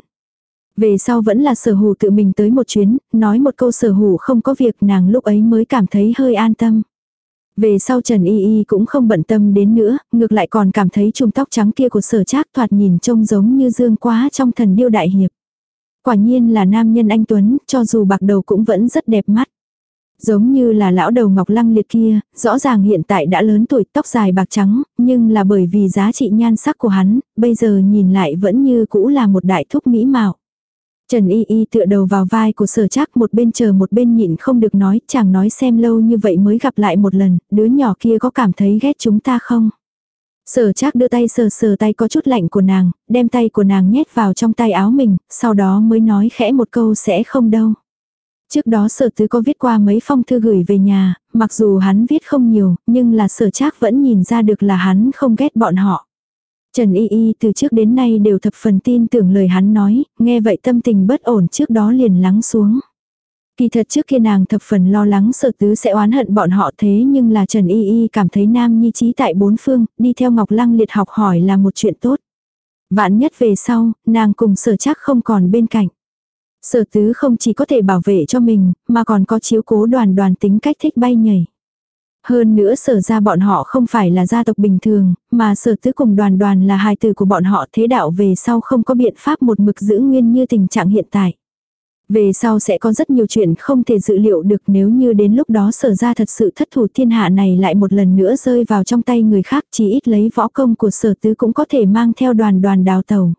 Về sau vẫn là sở hủ tự mình tới một chuyến, nói một câu sở hủ không có việc nàng lúc ấy mới cảm thấy hơi an tâm. Về sau Trần Y Y cũng không bận tâm đến nữa, ngược lại còn cảm thấy chùm tóc trắng kia của sở trác thoạt nhìn trông giống như dương quá trong thần điêu đại hiệp. Quả nhiên là nam nhân anh Tuấn, cho dù bạc đầu cũng vẫn rất đẹp mắt. Giống như là lão đầu ngọc lăng liệt kia, rõ ràng hiện tại đã lớn tuổi tóc dài bạc trắng, nhưng là bởi vì giá trị nhan sắc của hắn, bây giờ nhìn lại vẫn như cũ là một đại thúc mỹ mạo. Trần Y Y tựa đầu vào vai của sở trác một bên chờ một bên nhịn không được nói, chẳng nói xem lâu như vậy mới gặp lại một lần, đứa nhỏ kia có cảm thấy ghét chúng ta không? Sở trác đưa tay sờ sờ tay có chút lạnh của nàng, đem tay của nàng nhét vào trong tay áo mình, sau đó mới nói khẽ một câu sẽ không đâu. Trước đó sở tứ có viết qua mấy phong thư gửi về nhà, mặc dù hắn viết không nhiều, nhưng là sở trác vẫn nhìn ra được là hắn không ghét bọn họ. Trần Y Y từ trước đến nay đều thập phần tin tưởng lời hắn nói, nghe vậy tâm tình bất ổn trước đó liền lắng xuống. Kỳ thật trước kia nàng thập phần lo lắng sở tứ sẽ oán hận bọn họ thế nhưng là Trần Y Y cảm thấy nam nhi trí tại bốn phương, đi theo Ngọc Lăng liệt học hỏi là một chuyện tốt. Vạn nhất về sau, nàng cùng sở chắc không còn bên cạnh. Sở tứ không chỉ có thể bảo vệ cho mình, mà còn có chiếu cố đoàn đoàn tính cách thích bay nhảy. Hơn nữa sở ra bọn họ không phải là gia tộc bình thường, mà sở tứ cùng đoàn đoàn là hài tử của bọn họ thế đạo về sau không có biện pháp một mực giữ nguyên như tình trạng hiện tại. Về sau sẽ có rất nhiều chuyện không thể dự liệu được nếu như đến lúc đó sở ra thật sự thất thủ thiên hạ này lại một lần nữa rơi vào trong tay người khác chỉ ít lấy võ công của sở tứ cũng có thể mang theo đoàn đoàn đào tàu.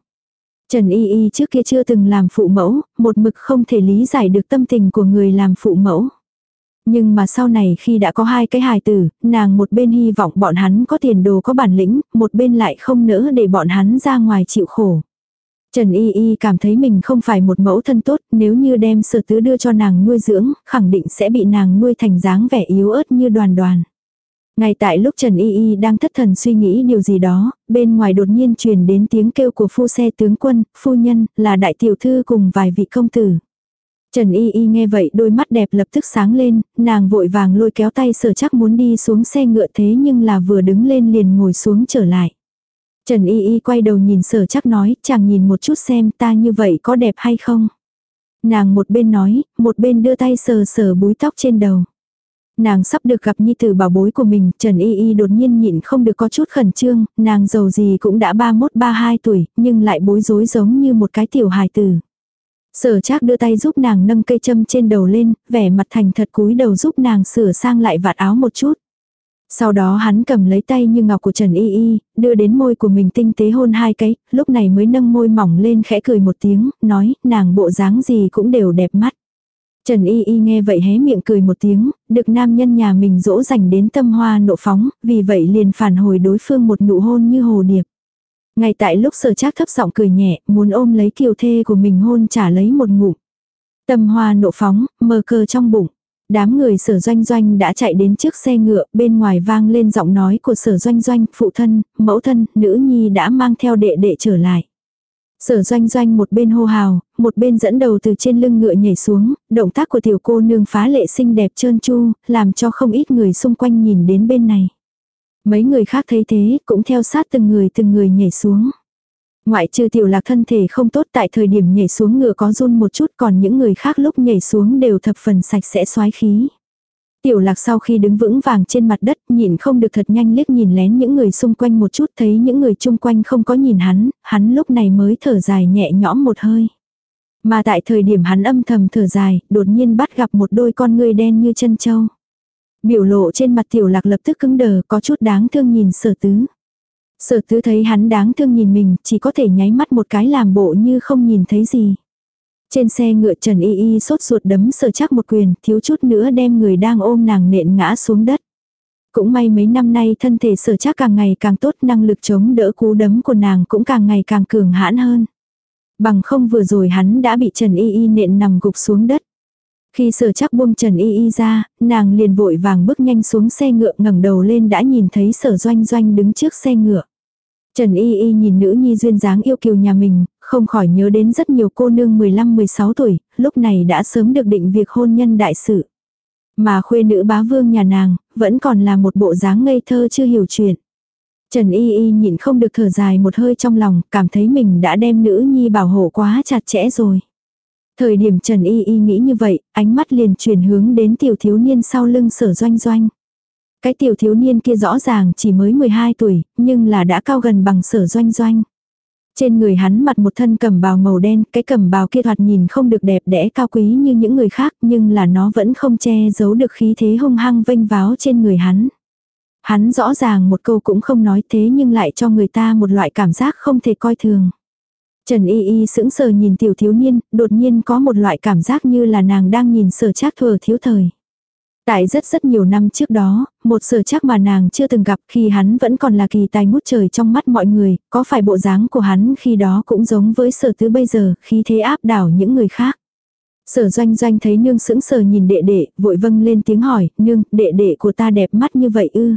Trần Y Y trước kia chưa từng làm phụ mẫu, một mực không thể lý giải được tâm tình của người làm phụ mẫu. Nhưng mà sau này khi đã có hai cái hài tử, nàng một bên hy vọng bọn hắn có tiền đồ có bản lĩnh, một bên lại không nỡ để bọn hắn ra ngoài chịu khổ. Trần Y Y cảm thấy mình không phải một mẫu thân tốt, nếu như đem sở tứ đưa cho nàng nuôi dưỡng, khẳng định sẽ bị nàng nuôi thành dáng vẻ yếu ớt như đoàn đoàn. Ngay tại lúc Trần Y Y đang thất thần suy nghĩ điều gì đó, bên ngoài đột nhiên truyền đến tiếng kêu của phu xe tướng quân, phu nhân, là đại tiểu thư cùng vài vị công tử. Trần Y Y nghe vậy đôi mắt đẹp lập tức sáng lên, nàng vội vàng lôi kéo tay sở chắc muốn đi xuống xe ngựa thế nhưng là vừa đứng lên liền ngồi xuống trở lại. Trần Y Y quay đầu nhìn sở chắc nói, chàng nhìn một chút xem ta như vậy có đẹp hay không. Nàng một bên nói, một bên đưa tay sờ sờ búi tóc trên đầu. Nàng sắp được gặp nhi tử bảo bối của mình, Trần Y Y đột nhiên nhịn không được có chút khẩn trương, nàng giàu gì cũng đã 31-32 tuổi, nhưng lại bối rối giống như một cái tiểu hài tử. Sở trác đưa tay giúp nàng nâng cây châm trên đầu lên, vẻ mặt thành thật cúi đầu giúp nàng sửa sang lại vạt áo một chút. Sau đó hắn cầm lấy tay như ngọc của Trần Y Y, đưa đến môi của mình tinh tế hôn hai cái, lúc này mới nâng môi mỏng lên khẽ cười một tiếng, nói, nàng bộ dáng gì cũng đều đẹp mắt. Trần Y Y nghe vậy hé miệng cười một tiếng, được nam nhân nhà mình dỗ dành đến tâm hoa nộ phóng, vì vậy liền phản hồi đối phương một nụ hôn như hồ điệp. Ngay tại lúc sở trác thấp giọng cười nhẹ, muốn ôm lấy kiều thê của mình hôn trả lấy một ngụm. Tâm hoa nộ phóng, mờ cờ trong bụng. Đám người sở doanh doanh đã chạy đến trước xe ngựa, bên ngoài vang lên giọng nói của sở doanh doanh, phụ thân, mẫu thân, nữ nhi đã mang theo đệ đệ trở lại. Sở doanh doanh một bên hô hào, một bên dẫn đầu từ trên lưng ngựa nhảy xuống, động tác của tiểu cô nương phá lệ xinh đẹp trơn chu, làm cho không ít người xung quanh nhìn đến bên này. Mấy người khác thấy thế cũng theo sát từng người từng người nhảy xuống. Ngoại trừ tiểu lạc thân thể không tốt tại thời điểm nhảy xuống ngựa có run một chút còn những người khác lúc nhảy xuống đều thập phần sạch sẽ xoái khí. Tiểu lạc sau khi đứng vững vàng trên mặt đất nhìn không được thật nhanh liếc nhìn lén những người xung quanh một chút thấy những người chung quanh không có nhìn hắn, hắn lúc này mới thở dài nhẹ nhõm một hơi. Mà tại thời điểm hắn âm thầm thở dài, đột nhiên bắt gặp một đôi con người đen như chân châu. Biểu lộ trên mặt tiểu lạc lập tức cứng đờ có chút đáng thương nhìn sở tứ. Sở tứ thấy hắn đáng thương nhìn mình, chỉ có thể nháy mắt một cái làm bộ như không nhìn thấy gì. Trên xe ngựa Trần Y Y sốt ruột đấm sở chắc một quyền, thiếu chút nữa đem người đang ôm nàng nện ngã xuống đất. Cũng may mấy năm nay thân thể sở chắc càng ngày càng tốt, năng lực chống đỡ cú đấm của nàng cũng càng ngày càng cường hãn hơn. Bằng không vừa rồi hắn đã bị Trần Y Y nện nằm gục xuống đất. Khi sở chắc buông Trần Y Y ra, nàng liền vội vàng bước nhanh xuống xe ngựa ngẩng đầu lên đã nhìn thấy sở doanh doanh đứng trước xe ngựa. Trần Y Y nhìn nữ nhi duyên dáng yêu kiều nhà mình, không khỏi nhớ đến rất nhiều cô nương 15-16 tuổi, lúc này đã sớm được định việc hôn nhân đại sự. Mà khuê nữ bá vương nhà nàng, vẫn còn là một bộ dáng ngây thơ chưa hiểu chuyện. Trần Y Y nhịn không được thở dài một hơi trong lòng, cảm thấy mình đã đem nữ nhi bảo hộ quá chặt chẽ rồi. Thời điểm Trần Y Y nghĩ như vậy, ánh mắt liền chuyển hướng đến tiểu thiếu niên sau lưng sở doanh doanh. Cái tiểu thiếu niên kia rõ ràng chỉ mới 12 tuổi, nhưng là đã cao gần bằng sở doanh doanh. Trên người hắn mặt một thân cẩm bào màu đen, cái cẩm bào kia thoạt nhìn không được đẹp đẽ cao quý như những người khác nhưng là nó vẫn không che giấu được khí thế hung hăng vênh váo trên người hắn. Hắn rõ ràng một câu cũng không nói thế nhưng lại cho người ta một loại cảm giác không thể coi thường. Trần Y Y sững sờ nhìn tiểu thiếu niên, đột nhiên có một loại cảm giác như là nàng đang nhìn sở trác thừa thiếu thời. Tại rất rất nhiều năm trước đó, một sở chắc mà nàng chưa từng gặp khi hắn vẫn còn là kỳ tài ngút trời trong mắt mọi người, có phải bộ dáng của hắn khi đó cũng giống với sở tứ bây giờ, khi thế áp đảo những người khác. Sở doanh doanh thấy nương sững sờ nhìn đệ đệ, vội vâng lên tiếng hỏi, nương, đệ đệ của ta đẹp mắt như vậy ư.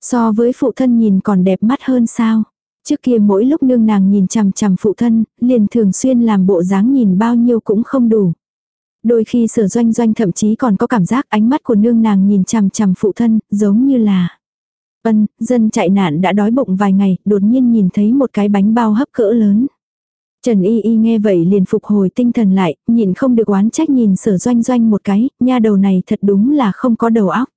So với phụ thân nhìn còn đẹp mắt hơn sao. Trước kia mỗi lúc nương nàng nhìn chằm chằm phụ thân, liền thường xuyên làm bộ dáng nhìn bao nhiêu cũng không đủ. Đôi khi sở doanh doanh thậm chí còn có cảm giác ánh mắt của nương nàng nhìn chằm chằm phụ thân, giống như là Ân, dân chạy nạn đã đói bụng vài ngày, đột nhiên nhìn thấy một cái bánh bao hấp cỡ lớn. Trần Y Y nghe vậy liền phục hồi tinh thần lại, nhìn không được oán trách nhìn sở doanh doanh một cái, nha đầu này thật đúng là không có đầu óc.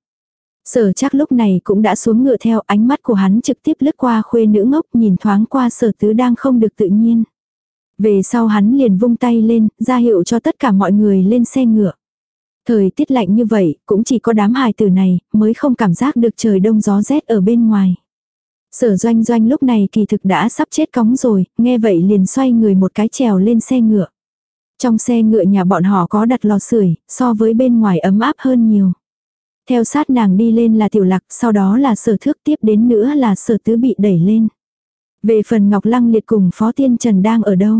Sở chắc lúc này cũng đã xuống ngựa theo ánh mắt của hắn trực tiếp lướt qua khuê nữ ngốc nhìn thoáng qua sở tứ đang không được tự nhiên. Về sau hắn liền vung tay lên, ra hiệu cho tất cả mọi người lên xe ngựa. Thời tiết lạnh như vậy, cũng chỉ có đám hài tử này, mới không cảm giác được trời đông gió rét ở bên ngoài. Sở doanh doanh lúc này kỳ thực đã sắp chết cóng rồi, nghe vậy liền xoay người một cái trèo lên xe ngựa. Trong xe ngựa nhà bọn họ có đặt lò sưởi so với bên ngoài ấm áp hơn nhiều. Theo sát nàng đi lên là tiểu lạc, sau đó là sở thước tiếp đến nữa là sở tứ bị đẩy lên. Về phần Ngọc Lăng liệt cùng Phó Tiên Trần đang ở đâu?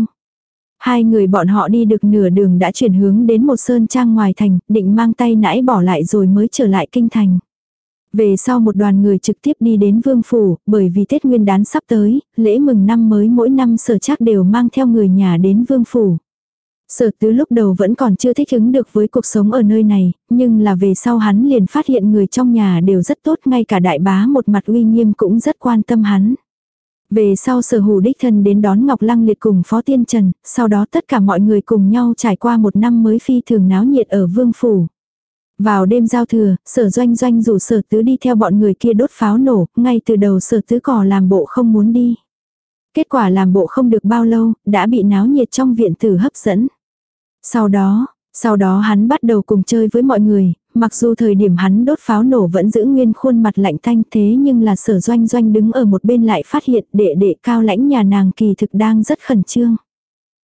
Hai người bọn họ đi được nửa đường đã chuyển hướng đến một sơn trang ngoài thành, định mang tay nãi bỏ lại rồi mới trở lại kinh thành. Về sau một đoàn người trực tiếp đi đến vương phủ, bởi vì Tết Nguyên đán sắp tới, lễ mừng năm mới mỗi năm sở chắc đều mang theo người nhà đến vương phủ. Sở tứ lúc đầu vẫn còn chưa thích ứng được với cuộc sống ở nơi này, nhưng là về sau hắn liền phát hiện người trong nhà đều rất tốt ngay cả đại bá một mặt uy nghiêm cũng rất quan tâm hắn. Về sau sở hủ đích thân đến đón Ngọc Lăng Liệt cùng Phó Tiên Trần, sau đó tất cả mọi người cùng nhau trải qua một năm mới phi thường náo nhiệt ở Vương Phủ. Vào đêm giao thừa, sở doanh doanh rủ sở tứ đi theo bọn người kia đốt pháo nổ, ngay từ đầu sở tứ cỏ làm bộ không muốn đi. Kết quả làm bộ không được bao lâu, đã bị náo nhiệt trong viện tử hấp dẫn. Sau đó, sau đó hắn bắt đầu cùng chơi với mọi người, mặc dù thời điểm hắn đốt pháo nổ vẫn giữ nguyên khuôn mặt lạnh thanh thế nhưng là sở doanh doanh đứng ở một bên lại phát hiện đệ đệ cao lãnh nhà nàng kỳ thực đang rất khẩn trương.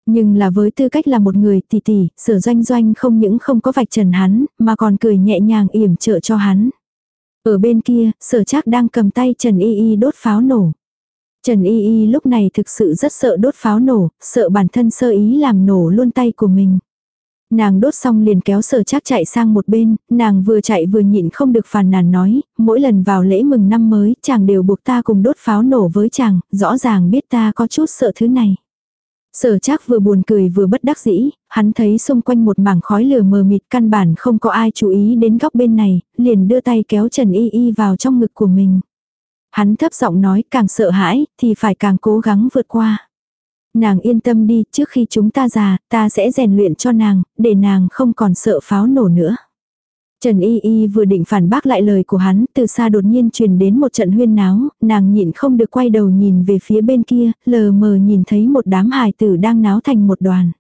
Nhưng là với tư cách là một người tỷ tỷ, sở doanh doanh không những không có vạch trần hắn, mà còn cười nhẹ nhàng yểm trợ cho hắn. Ở bên kia, sở chắc đang cầm tay Trần Y Y đốt pháo nổ. Trần Y Y lúc này thực sự rất sợ đốt pháo nổ, sợ bản thân sơ ý làm nổ luôn tay của mình. Nàng đốt xong liền kéo sở chắc chạy sang một bên, nàng vừa chạy vừa nhịn không được phàn nàn nói, mỗi lần vào lễ mừng năm mới, chàng đều buộc ta cùng đốt pháo nổ với chàng, rõ ràng biết ta có chút sợ thứ này. Sở chắc vừa buồn cười vừa bất đắc dĩ, hắn thấy xung quanh một mảng khói lửa mờ mịt căn bản không có ai chú ý đến góc bên này, liền đưa tay kéo Trần Y Y vào trong ngực của mình. Hắn thấp giọng nói càng sợ hãi thì phải càng cố gắng vượt qua. Nàng yên tâm đi, trước khi chúng ta già, ta sẽ rèn luyện cho nàng, để nàng không còn sợ pháo nổ nữa. Trần Y Y vừa định phản bác lại lời của hắn, từ xa đột nhiên truyền đến một trận huyên náo, nàng nhịn không được quay đầu nhìn về phía bên kia, lờ mờ nhìn thấy một đám hài tử đang náo thành một đoàn.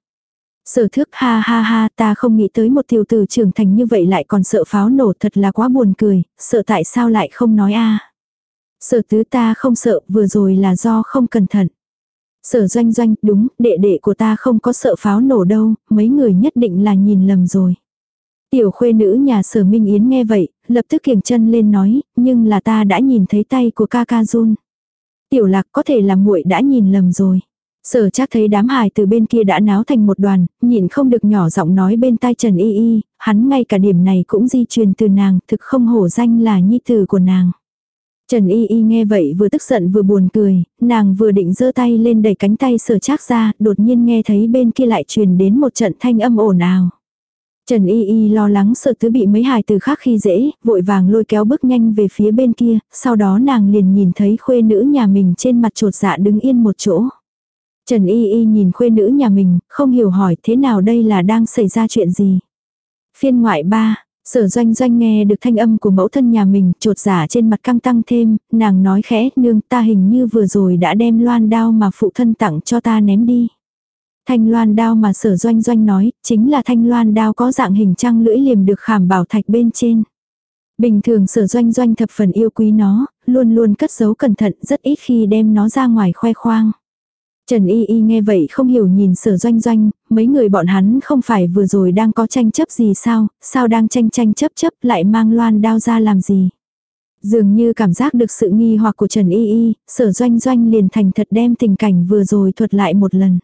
Sở thước ha ha ha ta không nghĩ tới một tiểu tử trưởng thành như vậy lại còn sợ pháo nổ thật là quá buồn cười, sợ tại sao lại không nói a Sở tứ ta không sợ vừa rồi là do không cẩn thận. Sở doanh doanh đúng đệ đệ của ta không có sợ pháo nổ đâu, mấy người nhất định là nhìn lầm rồi. Tiểu khuê nữ nhà sở Minh Yến nghe vậy, lập tức kiềng chân lên nói, nhưng là ta đã nhìn thấy tay của ca ca run. Tiểu lạc có thể là muội đã nhìn lầm rồi. Sở chắc thấy đám hài từ bên kia đã náo thành một đoàn, nhìn không được nhỏ giọng nói bên tai Trần Y Y, hắn ngay cả điểm này cũng di truyền từ nàng, thực không hổ danh là nhi tử của nàng. Trần Y Y nghe vậy vừa tức giận vừa buồn cười, nàng vừa định giơ tay lên đẩy cánh tay sở chắc ra, đột nhiên nghe thấy bên kia lại truyền đến một trận thanh âm ồn ào. Trần Y Y lo lắng sợ tứ bị mấy hài từ khác khi dễ, vội vàng lôi kéo bước nhanh về phía bên kia, sau đó nàng liền nhìn thấy khuê nữ nhà mình trên mặt trột dạ đứng yên một chỗ. Trần Y Y nhìn khuê nữ nhà mình, không hiểu hỏi thế nào đây là đang xảy ra chuyện gì. Phiên ngoại ba, sở doanh doanh nghe được thanh âm của mẫu thân nhà mình trột giả trên mặt căng tăng thêm, nàng nói khẽ nương ta hình như vừa rồi đã đem loan đao mà phụ thân tặng cho ta ném đi. Thanh loan đao mà sở doanh doanh nói, chính là thanh loan đao có dạng hình trăng lưỡi liềm được khảm bảo thạch bên trên. Bình thường sở doanh doanh thập phần yêu quý nó, luôn luôn cất giấu cẩn thận rất ít khi đem nó ra ngoài khoe khoang. Trần Y Y nghe vậy không hiểu nhìn sở doanh doanh, mấy người bọn hắn không phải vừa rồi đang có tranh chấp gì sao, sao đang tranh tranh chấp chấp lại mang loan đao ra làm gì. Dường như cảm giác được sự nghi hoặc của Trần Y Y, sở doanh doanh liền thành thật đem tình cảnh vừa rồi thuật lại một lần.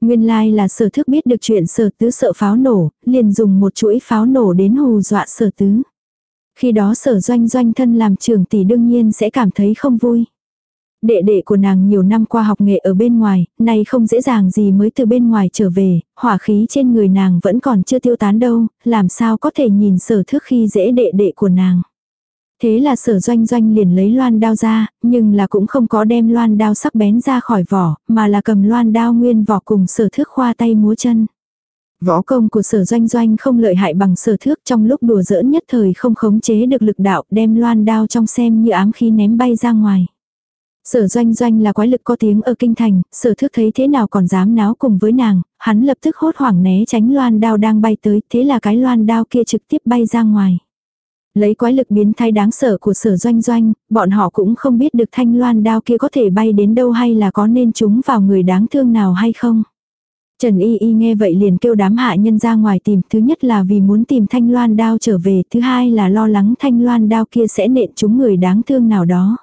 Nguyên lai like là sở thức biết được chuyện sở tứ sợ pháo nổ, liền dùng một chuỗi pháo nổ đến hù dọa sở tứ. Khi đó sở doanh doanh thân làm trưởng tỷ đương nhiên sẽ cảm thấy không vui. Đệ đệ của nàng nhiều năm qua học nghệ ở bên ngoài, nay không dễ dàng gì mới từ bên ngoài trở về, hỏa khí trên người nàng vẫn còn chưa tiêu tán đâu, làm sao có thể nhìn sở thước khi dễ đệ đệ của nàng. Thế là sở doanh doanh liền lấy loan đao ra, nhưng là cũng không có đem loan đao sắc bén ra khỏi vỏ, mà là cầm loan đao nguyên vỏ cùng sở thước khoa tay múa chân. Võ công của sở doanh doanh không lợi hại bằng sở thước trong lúc đùa giỡn nhất thời không khống chế được lực đạo đem loan đao trong xem như ám khí ném bay ra ngoài. Sở doanh doanh là quái lực có tiếng ở kinh thành, sở thước thấy thế nào còn dám náo cùng với nàng, hắn lập tức hốt hoảng né tránh loan đao đang bay tới, thế là cái loan đao kia trực tiếp bay ra ngoài. Lấy quái lực biến thái đáng sợ của sở doanh doanh, bọn họ cũng không biết được thanh loan đao kia có thể bay đến đâu hay là có nên chúng vào người đáng thương nào hay không. Trần Y Y nghe vậy liền kêu đám hạ nhân ra ngoài tìm, thứ nhất là vì muốn tìm thanh loan đao trở về, thứ hai là lo lắng thanh loan đao kia sẽ nện chúng người đáng thương nào đó.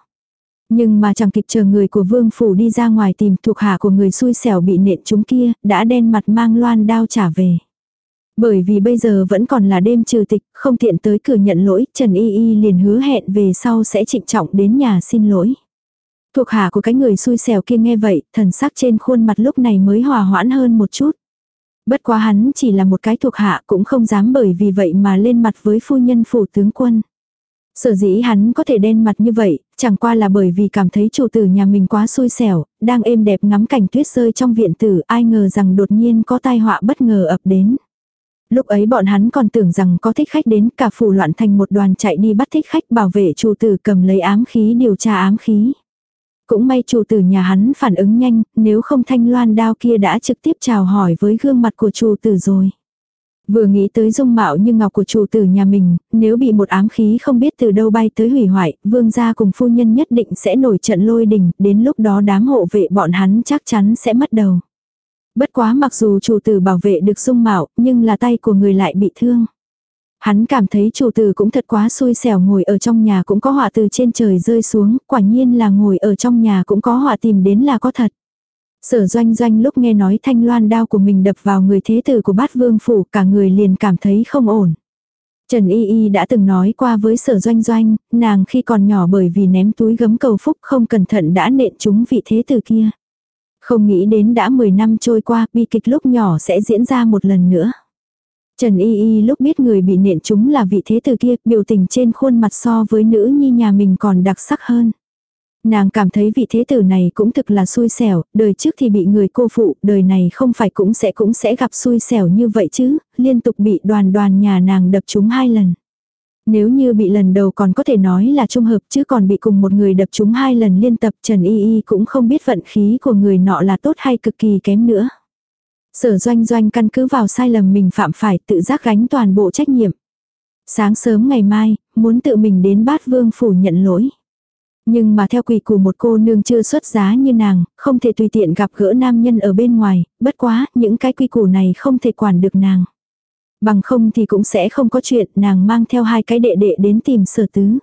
Nhưng mà chẳng kịp chờ người của vương phủ đi ra ngoài tìm thuộc hạ của người xui xẻo bị nện chúng kia, đã đen mặt mang loan đao trả về. Bởi vì bây giờ vẫn còn là đêm trừ tịch, không tiện tới cửa nhận lỗi, Trần Y Y liền hứa hẹn về sau sẽ trịnh trọng đến nhà xin lỗi. Thuộc hạ của cái người xui xẻo kia nghe vậy, thần sắc trên khuôn mặt lúc này mới hòa hoãn hơn một chút. Bất quá hắn chỉ là một cái thuộc hạ cũng không dám bởi vì vậy mà lên mặt với phu nhân phủ tướng quân. Sở dĩ hắn có thể đen mặt như vậy, chẳng qua là bởi vì cảm thấy chủ tử nhà mình quá xui xẻo, đang êm đẹp ngắm cảnh tuyết rơi trong viện tử, ai ngờ rằng đột nhiên có tai họa bất ngờ ập đến. Lúc ấy bọn hắn còn tưởng rằng có thích khách đến cả phủ loạn thành một đoàn chạy đi bắt thích khách bảo vệ chủ tử cầm lấy ám khí điều tra ám khí. Cũng may chủ tử nhà hắn phản ứng nhanh, nếu không thanh loan đao kia đã trực tiếp chào hỏi với gương mặt của chủ tử rồi. Vừa nghĩ tới dung mạo như ngọc của chủ tử nhà mình, nếu bị một ám khí không biết từ đâu bay tới hủy hoại, vương gia cùng phu nhân nhất định sẽ nổi trận lôi đình, đến lúc đó đám hộ vệ bọn hắn chắc chắn sẽ mất đầu. Bất quá mặc dù chủ tử bảo vệ được dung mạo, nhưng là tay của người lại bị thương. Hắn cảm thấy chủ tử cũng thật quá xui xẻo ngồi ở trong nhà cũng có họa từ trên trời rơi xuống, quả nhiên là ngồi ở trong nhà cũng có họa tìm đến là có thật. Sở doanh doanh lúc nghe nói thanh loan đao của mình đập vào người thế tử của bát vương phủ cả người liền cảm thấy không ổn. Trần Y Y đã từng nói qua với sở doanh doanh, nàng khi còn nhỏ bởi vì ném túi gấm cầu phúc không cẩn thận đã nện chúng vị thế tử kia. Không nghĩ đến đã 10 năm trôi qua, bi kịch lúc nhỏ sẽ diễn ra một lần nữa. Trần Y Y lúc biết người bị nện chúng là vị thế tử kia, biểu tình trên khuôn mặt so với nữ nhi nhà mình còn đặc sắc hơn. Nàng cảm thấy vị thế tử này cũng thực là xui xẻo, đời trước thì bị người cô phụ, đời này không phải cũng sẽ cũng sẽ gặp xui xẻo như vậy chứ, liên tục bị đoàn đoàn nhà nàng đập trúng hai lần. Nếu như bị lần đầu còn có thể nói là trung hợp chứ còn bị cùng một người đập trúng hai lần liên tập Trần Y Y cũng không biết vận khí của người nọ là tốt hay cực kỳ kém nữa. Sở doanh doanh căn cứ vào sai lầm mình phạm phải tự giác gánh toàn bộ trách nhiệm. Sáng sớm ngày mai, muốn tự mình đến bát vương phủ nhận lỗi. Nhưng mà theo quỷ của một cô nương chưa xuất giá như nàng, không thể tùy tiện gặp gỡ nam nhân ở bên ngoài, bất quá, những cái quy củ này không thể quản được nàng. Bằng không thì cũng sẽ không có chuyện nàng mang theo hai cái đệ đệ đến tìm sở tứ.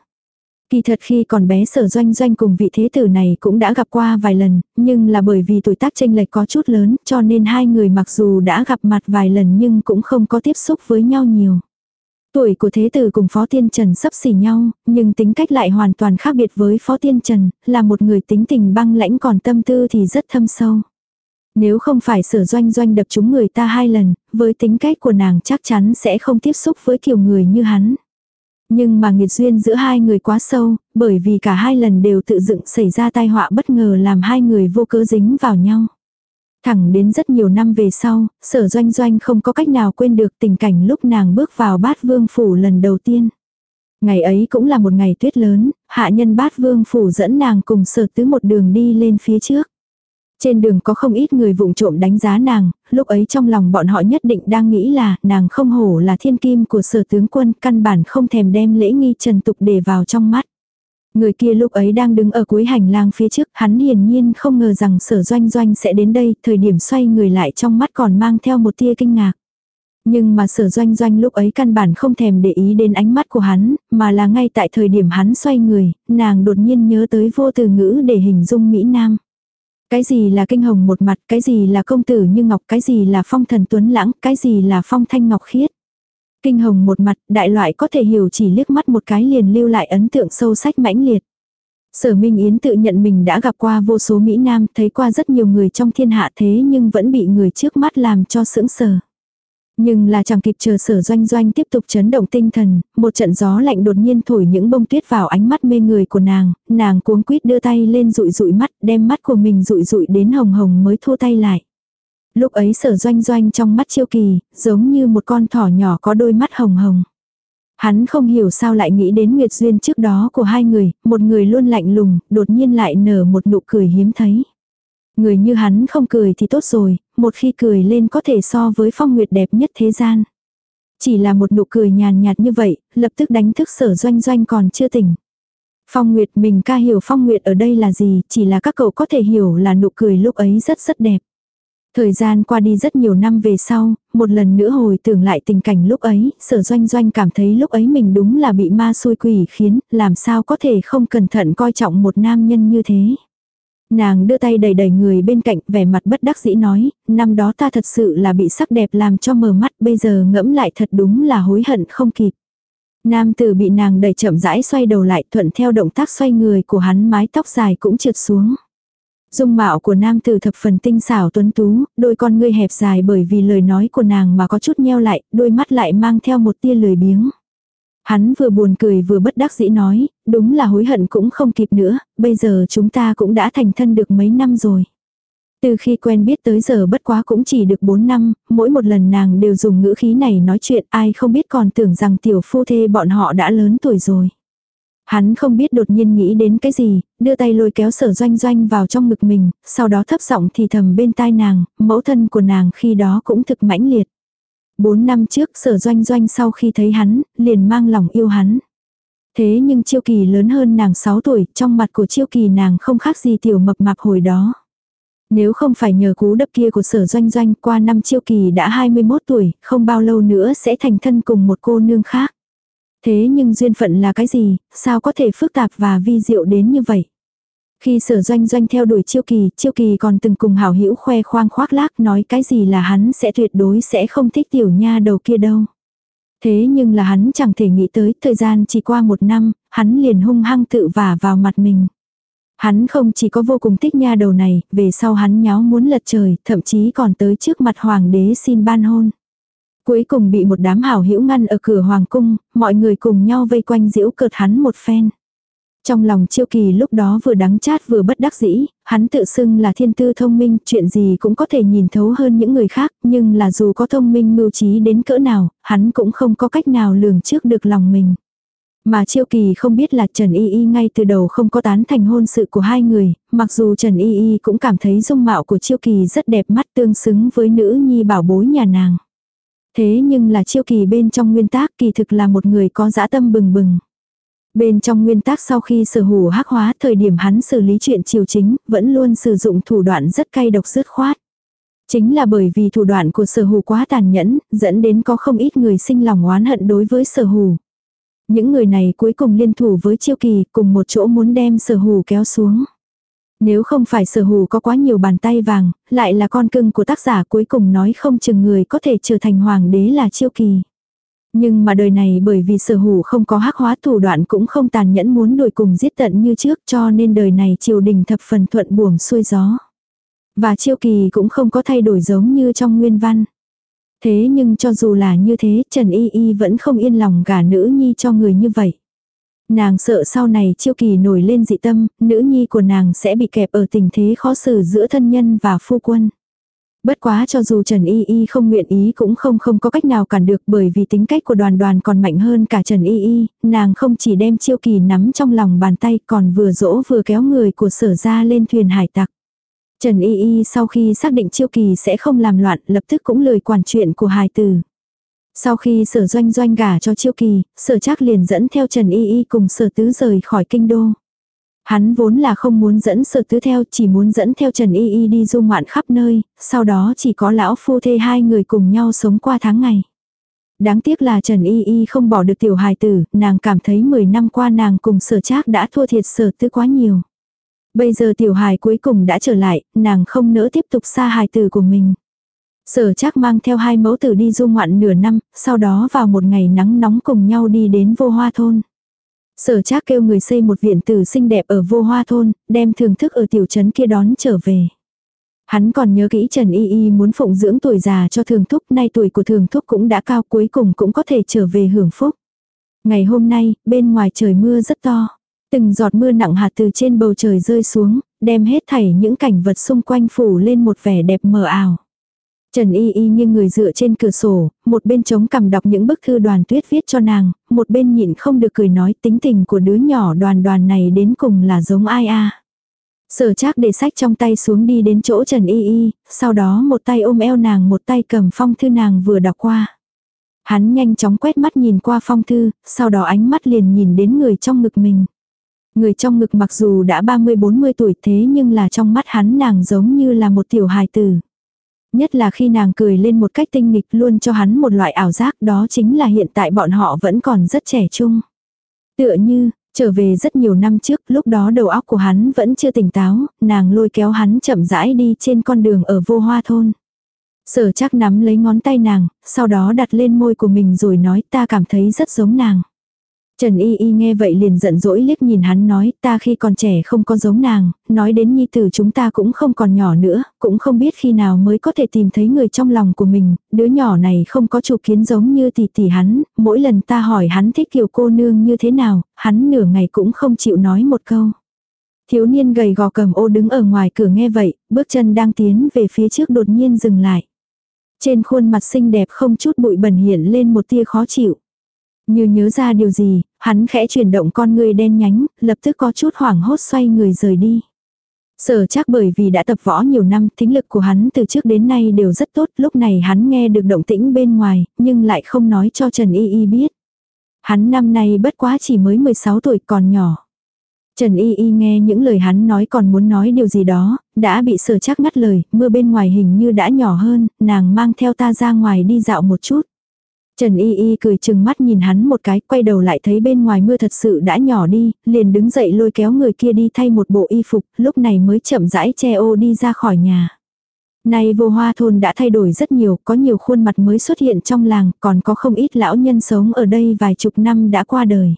Kỳ thật khi còn bé sở doanh doanh cùng vị thế tử này cũng đã gặp qua vài lần, nhưng là bởi vì tuổi tác tranh lệch có chút lớn cho nên hai người mặc dù đã gặp mặt vài lần nhưng cũng không có tiếp xúc với nhau nhiều. Tuổi của thế tử cùng Phó Tiên Trần sắp xỉ nhau, nhưng tính cách lại hoàn toàn khác biệt với Phó Tiên Trần, là một người tính tình băng lãnh còn tâm tư thì rất thâm sâu. Nếu không phải sở doanh doanh đập chúng người ta hai lần, với tính cách của nàng chắc chắn sẽ không tiếp xúc với kiểu người như hắn. Nhưng mà nghiệt duyên giữa hai người quá sâu, bởi vì cả hai lần đều tự dựng xảy ra tai họa bất ngờ làm hai người vô cớ dính vào nhau. Thẳng đến rất nhiều năm về sau, sở doanh doanh không có cách nào quên được tình cảnh lúc nàng bước vào bát vương phủ lần đầu tiên. Ngày ấy cũng là một ngày tuyết lớn, hạ nhân bát vương phủ dẫn nàng cùng sở tứ một đường đi lên phía trước. Trên đường có không ít người vụng trộm đánh giá nàng, lúc ấy trong lòng bọn họ nhất định đang nghĩ là nàng không hổ là thiên kim của sở tướng quân, căn bản không thèm đem lễ nghi trần tục để vào trong mắt. Người kia lúc ấy đang đứng ở cuối hành lang phía trước, hắn hiển nhiên không ngờ rằng sở doanh doanh sẽ đến đây, thời điểm xoay người lại trong mắt còn mang theo một tia kinh ngạc. Nhưng mà sở doanh doanh lúc ấy căn bản không thèm để ý đến ánh mắt của hắn, mà là ngay tại thời điểm hắn xoay người, nàng đột nhiên nhớ tới vô từ ngữ để hình dung Mỹ Nam. Cái gì là kinh hồng một mặt, cái gì là công tử như ngọc, cái gì là phong thần tuấn lãng, cái gì là phong thanh ngọc khiết. Kinh hồng một mặt, đại loại có thể hiểu chỉ liếc mắt một cái liền lưu lại ấn tượng sâu sắc mãnh liệt. Sở Minh Yến tự nhận mình đã gặp qua vô số Mỹ Nam, thấy qua rất nhiều người trong thiên hạ thế nhưng vẫn bị người trước mắt làm cho sững sờ. Nhưng là chẳng kịp chờ sở doanh doanh tiếp tục chấn động tinh thần, một trận gió lạnh đột nhiên thổi những bông tuyết vào ánh mắt mê người của nàng, nàng cuống quýt đưa tay lên rụi rụi mắt, đem mắt của mình rụi rụi đến hồng hồng mới thua tay lại. Lúc ấy sở doanh doanh trong mắt chiêu kỳ, giống như một con thỏ nhỏ có đôi mắt hồng hồng. Hắn không hiểu sao lại nghĩ đến nguyệt duyên trước đó của hai người, một người luôn lạnh lùng, đột nhiên lại nở một nụ cười hiếm thấy. Người như hắn không cười thì tốt rồi, một khi cười lên có thể so với phong nguyệt đẹp nhất thế gian. Chỉ là một nụ cười nhàn nhạt như vậy, lập tức đánh thức sở doanh doanh còn chưa tỉnh. Phong Nguyệt mình ca hiểu Phong Nguyệt ở đây là gì, chỉ là các cậu có thể hiểu là nụ cười lúc ấy rất rất đẹp. Thời gian qua đi rất nhiều năm về sau, một lần nữa hồi tưởng lại tình cảnh lúc ấy, sở doanh doanh cảm thấy lúc ấy mình đúng là bị ma xui quỷ khiến, làm sao có thể không cẩn thận coi trọng một nam nhân như thế. Nàng đưa tay đầy đầy người bên cạnh vẻ mặt bất đắc dĩ nói, năm đó ta thật sự là bị sắc đẹp làm cho mờ mắt bây giờ ngẫm lại thật đúng là hối hận không kịp. Nam tử bị nàng đẩy chậm rãi xoay đầu lại thuận theo động tác xoay người của hắn mái tóc dài cũng trượt xuống. Dung mạo của nam tử thập phần tinh xảo tuấn tú, đôi con ngươi hẹp dài bởi vì lời nói của nàng mà có chút nheo lại, đôi mắt lại mang theo một tia lười biếng. Hắn vừa buồn cười vừa bất đắc dĩ nói, đúng là hối hận cũng không kịp nữa, bây giờ chúng ta cũng đã thành thân được mấy năm rồi. Từ khi quen biết tới giờ bất quá cũng chỉ được 4 năm, mỗi một lần nàng đều dùng ngữ khí này nói chuyện ai không biết còn tưởng rằng tiểu phu thê bọn họ đã lớn tuổi rồi. Hắn không biết đột nhiên nghĩ đến cái gì, đưa tay lôi kéo sở doanh doanh vào trong ngực mình, sau đó thấp giọng thì thầm bên tai nàng, mẫu thân của nàng khi đó cũng thực mãnh liệt. Bốn năm trước sở doanh doanh sau khi thấy hắn, liền mang lòng yêu hắn. Thế nhưng chiêu kỳ lớn hơn nàng 6 tuổi, trong mặt của chiêu kỳ nàng không khác gì tiểu mập mạp hồi đó. Nếu không phải nhờ cú đập kia của sở doanh doanh qua năm chiêu kỳ đã 21 tuổi, không bao lâu nữa sẽ thành thân cùng một cô nương khác. Thế nhưng duyên phận là cái gì, sao có thể phức tạp và vi diệu đến như vậy? Khi sở doanh doanh theo đuổi chiêu kỳ, chiêu kỳ còn từng cùng hảo hữu khoe khoang khoác lác nói cái gì là hắn sẽ tuyệt đối sẽ không thích tiểu nha đầu kia đâu. Thế nhưng là hắn chẳng thể nghĩ tới thời gian chỉ qua một năm, hắn liền hung hăng tự vả vào mặt mình. Hắn không chỉ có vô cùng thích nha đầu này, về sau hắn nháo muốn lật trời, thậm chí còn tới trước mặt hoàng đế xin ban hôn. Cuối cùng bị một đám hảo hữu ngăn ở cửa hoàng cung, mọi người cùng nhau vây quanh diễu cợt hắn một phen. Trong lòng chiêu kỳ lúc đó vừa đắng chát vừa bất đắc dĩ, hắn tự xưng là thiên tư thông minh, chuyện gì cũng có thể nhìn thấu hơn những người khác, nhưng là dù có thông minh mưu trí đến cỡ nào, hắn cũng không có cách nào lường trước được lòng mình. Mà Chiêu Kỳ không biết là Trần Y Y ngay từ đầu không có tán thành hôn sự của hai người, mặc dù Trần Y Y cũng cảm thấy dung mạo của Chiêu Kỳ rất đẹp mắt tương xứng với nữ nhi bảo bối nhà nàng. Thế nhưng là Chiêu Kỳ bên trong nguyên tác kỳ thực là một người có dã tâm bừng bừng. Bên trong nguyên tác sau khi sở hủ hắc hóa thời điểm hắn xử lý chuyện triều chính, vẫn luôn sử dụng thủ đoạn rất cay độc dứt khoát. Chính là bởi vì thủ đoạn của sở hủ quá tàn nhẫn, dẫn đến có không ít người sinh lòng oán hận đối với sở hủ. Những người này cuối cùng liên thủ với chiêu kỳ cùng một chỗ muốn đem sở hủ kéo xuống. Nếu không phải sở hù có quá nhiều bàn tay vàng, lại là con cưng của tác giả cuối cùng nói không chừng người có thể trở thành hoàng đế là chiêu kỳ. Nhưng mà đời này bởi vì sở hủ không có hắc hóa thủ đoạn cũng không tàn nhẫn muốn đuổi cùng giết tận như trước cho nên đời này triều đình thập phần thuận buồm xuôi gió. Và chiêu kỳ cũng không có thay đổi giống như trong nguyên văn. Thế nhưng cho dù là như thế Trần Y Y vẫn không yên lòng gả nữ nhi cho người như vậy. Nàng sợ sau này chiêu kỳ nổi lên dị tâm, nữ nhi của nàng sẽ bị kẹp ở tình thế khó xử giữa thân nhân và phu quân. Bất quá cho dù Trần Y Y không nguyện ý cũng không không có cách nào cản được bởi vì tính cách của đoàn đoàn còn mạnh hơn cả Trần Y Y, nàng không chỉ đem chiêu kỳ nắm trong lòng bàn tay còn vừa dỗ vừa kéo người của sở ra lên thuyền hải tặc. Trần Y Y sau khi xác định chiêu kỳ sẽ không làm loạn lập tức cũng lời quản chuyện của hài tử. Sau khi sở doanh doanh gả cho chiêu kỳ, sở chắc liền dẫn theo Trần Y Y cùng sở tứ rời khỏi kinh đô. Hắn vốn là không muốn dẫn sở tứ theo, chỉ muốn dẫn theo Trần Y Y đi du ngoạn khắp nơi, sau đó chỉ có lão phu thê hai người cùng nhau sống qua tháng ngày. Đáng tiếc là Trần Y Y không bỏ được tiểu hài tử, nàng cảm thấy 10 năm qua nàng cùng sở trác đã thua thiệt sở tứ quá nhiều. Bây giờ tiểu hài cuối cùng đã trở lại, nàng không nỡ tiếp tục xa hài tử của mình. Sở chắc mang theo hai mẫu tử đi du ngoạn nửa năm, sau đó vào một ngày nắng nóng cùng nhau đi đến vô hoa thôn. Sở trác kêu người xây một viện tử xinh đẹp ở vô hoa thôn, đem thưởng thức ở tiểu trấn kia đón trở về. Hắn còn nhớ kỹ Trần Y Y muốn phụng dưỡng tuổi già cho thường thúc, nay tuổi của thường thúc cũng đã cao cuối cùng cũng có thể trở về hưởng phúc. Ngày hôm nay, bên ngoài trời mưa rất to. Từng giọt mưa nặng hạt từ trên bầu trời rơi xuống, đem hết thảy những cảnh vật xung quanh phủ lên một vẻ đẹp mờ ảo. Trần Y Y nghiêng người dựa trên cửa sổ, một bên chống cầm đọc những bức thư đoàn tuyết viết cho nàng, một bên nhịn không được cười nói tính tình của đứa nhỏ đoàn đoàn này đến cùng là giống ai a. Sở trác để sách trong tay xuống đi đến chỗ Trần Y Y, sau đó một tay ôm eo nàng một tay cầm phong thư nàng vừa đọc qua. Hắn nhanh chóng quét mắt nhìn qua phong thư, sau đó ánh mắt liền nhìn đến người trong ngực mình. Người trong ngực mặc dù đã 30-40 tuổi thế nhưng là trong mắt hắn nàng giống như là một tiểu hài tử. Nhất là khi nàng cười lên một cách tinh nghịch luôn cho hắn một loại ảo giác đó chính là hiện tại bọn họ vẫn còn rất trẻ trung. Tựa như, trở về rất nhiều năm trước lúc đó đầu óc của hắn vẫn chưa tỉnh táo, nàng lôi kéo hắn chậm rãi đi trên con đường ở vô hoa thôn. Sở chắc nắm lấy ngón tay nàng, sau đó đặt lên môi của mình rồi nói ta cảm thấy rất giống nàng. Trần Y Y nghe vậy liền giận dỗi liếc nhìn hắn nói, ta khi còn trẻ không có giống nàng, nói đến nhi tử chúng ta cũng không còn nhỏ nữa, cũng không biết khi nào mới có thể tìm thấy người trong lòng của mình, đứa nhỏ này không có chủ kiến giống như tỷ tỷ hắn, mỗi lần ta hỏi hắn thích kiểu cô nương như thế nào, hắn nửa ngày cũng không chịu nói một câu. Thiếu niên gầy gò cầm ô đứng ở ngoài cửa nghe vậy, bước chân đang tiến về phía trước đột nhiên dừng lại. Trên khuôn mặt xinh đẹp không chút bụi bẩn hiện lên một tia khó chịu. Như nhớ ra điều gì, hắn khẽ chuyển động con người đen nhánh, lập tức có chút hoảng hốt xoay người rời đi. Sở chắc bởi vì đã tập võ nhiều năm, thính lực của hắn từ trước đến nay đều rất tốt, lúc này hắn nghe được động tĩnh bên ngoài, nhưng lại không nói cho Trần Y Y biết. Hắn năm nay bất quá chỉ mới 16 tuổi còn nhỏ. Trần Y Y nghe những lời hắn nói còn muốn nói điều gì đó, đã bị sở chắc ngắt lời, mưa bên ngoài hình như đã nhỏ hơn, nàng mang theo ta ra ngoài đi dạo một chút. Trần Y Y cười chừng mắt nhìn hắn một cái, quay đầu lại thấy bên ngoài mưa thật sự đã nhỏ đi, liền đứng dậy lôi kéo người kia đi thay một bộ y phục, lúc này mới chậm rãi che ô đi ra khỏi nhà. Nay vô hoa thôn đã thay đổi rất nhiều, có nhiều khuôn mặt mới xuất hiện trong làng, còn có không ít lão nhân sống ở đây vài chục năm đã qua đời.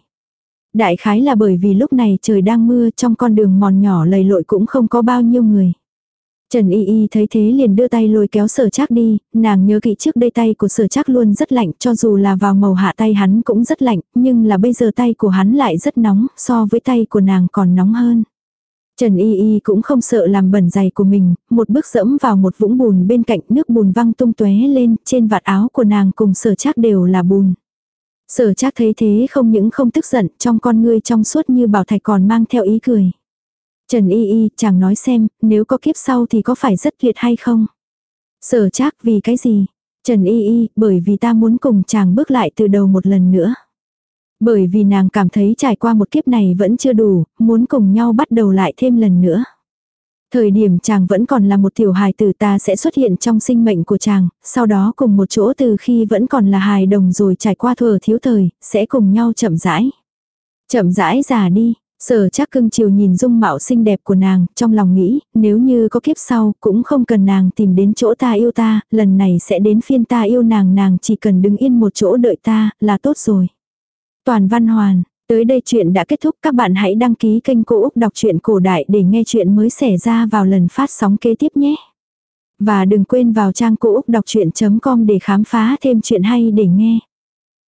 Đại khái là bởi vì lúc này trời đang mưa trong con đường mòn nhỏ lầy lội cũng không có bao nhiêu người. Trần Y Y thấy thế liền đưa tay lôi kéo sở trác đi, nàng nhớ kỹ trước đây tay của sở trác luôn rất lạnh cho dù là vào màu hạ tay hắn cũng rất lạnh, nhưng là bây giờ tay của hắn lại rất nóng, so với tay của nàng còn nóng hơn. Trần Y Y cũng không sợ làm bẩn giày của mình, một bước dẫm vào một vũng bùn bên cạnh nước bùn văng tung tóe lên, trên vạt áo của nàng cùng sở trác đều là bùn. Sở trác thấy thế không những không tức giận, trong con ngươi trong suốt như bảo thạch còn mang theo ý cười. Trần Y Y, chàng nói xem, nếu có kiếp sau thì có phải rất tuyệt hay không? Sở trác vì cái gì? Trần Y Y, bởi vì ta muốn cùng chàng bước lại từ đầu một lần nữa. Bởi vì nàng cảm thấy trải qua một kiếp này vẫn chưa đủ, muốn cùng nhau bắt đầu lại thêm lần nữa. Thời điểm chàng vẫn còn là một tiểu hài tử ta sẽ xuất hiện trong sinh mệnh của chàng, sau đó cùng một chỗ từ khi vẫn còn là hài đồng rồi trải qua thừa thiếu thời, sẽ cùng nhau chậm rãi. Chậm rãi già đi, sở chắc cưng chiều nhìn dung mạo xinh đẹp của nàng, trong lòng nghĩ, nếu như có kiếp sau, cũng không cần nàng tìm đến chỗ ta yêu ta, lần này sẽ đến phiên ta yêu nàng, nàng chỉ cần đứng yên một chỗ đợi ta, là tốt rồi. Toàn văn hoàn, tới đây chuyện đã kết thúc các bạn hãy đăng ký kênh Cô Úc Đọc truyện Cổ Đại để nghe chuyện mới xảy ra vào lần phát sóng kế tiếp nhé. Và đừng quên vào trang cô úc đọc chuyện.com để khám phá thêm chuyện hay để nghe.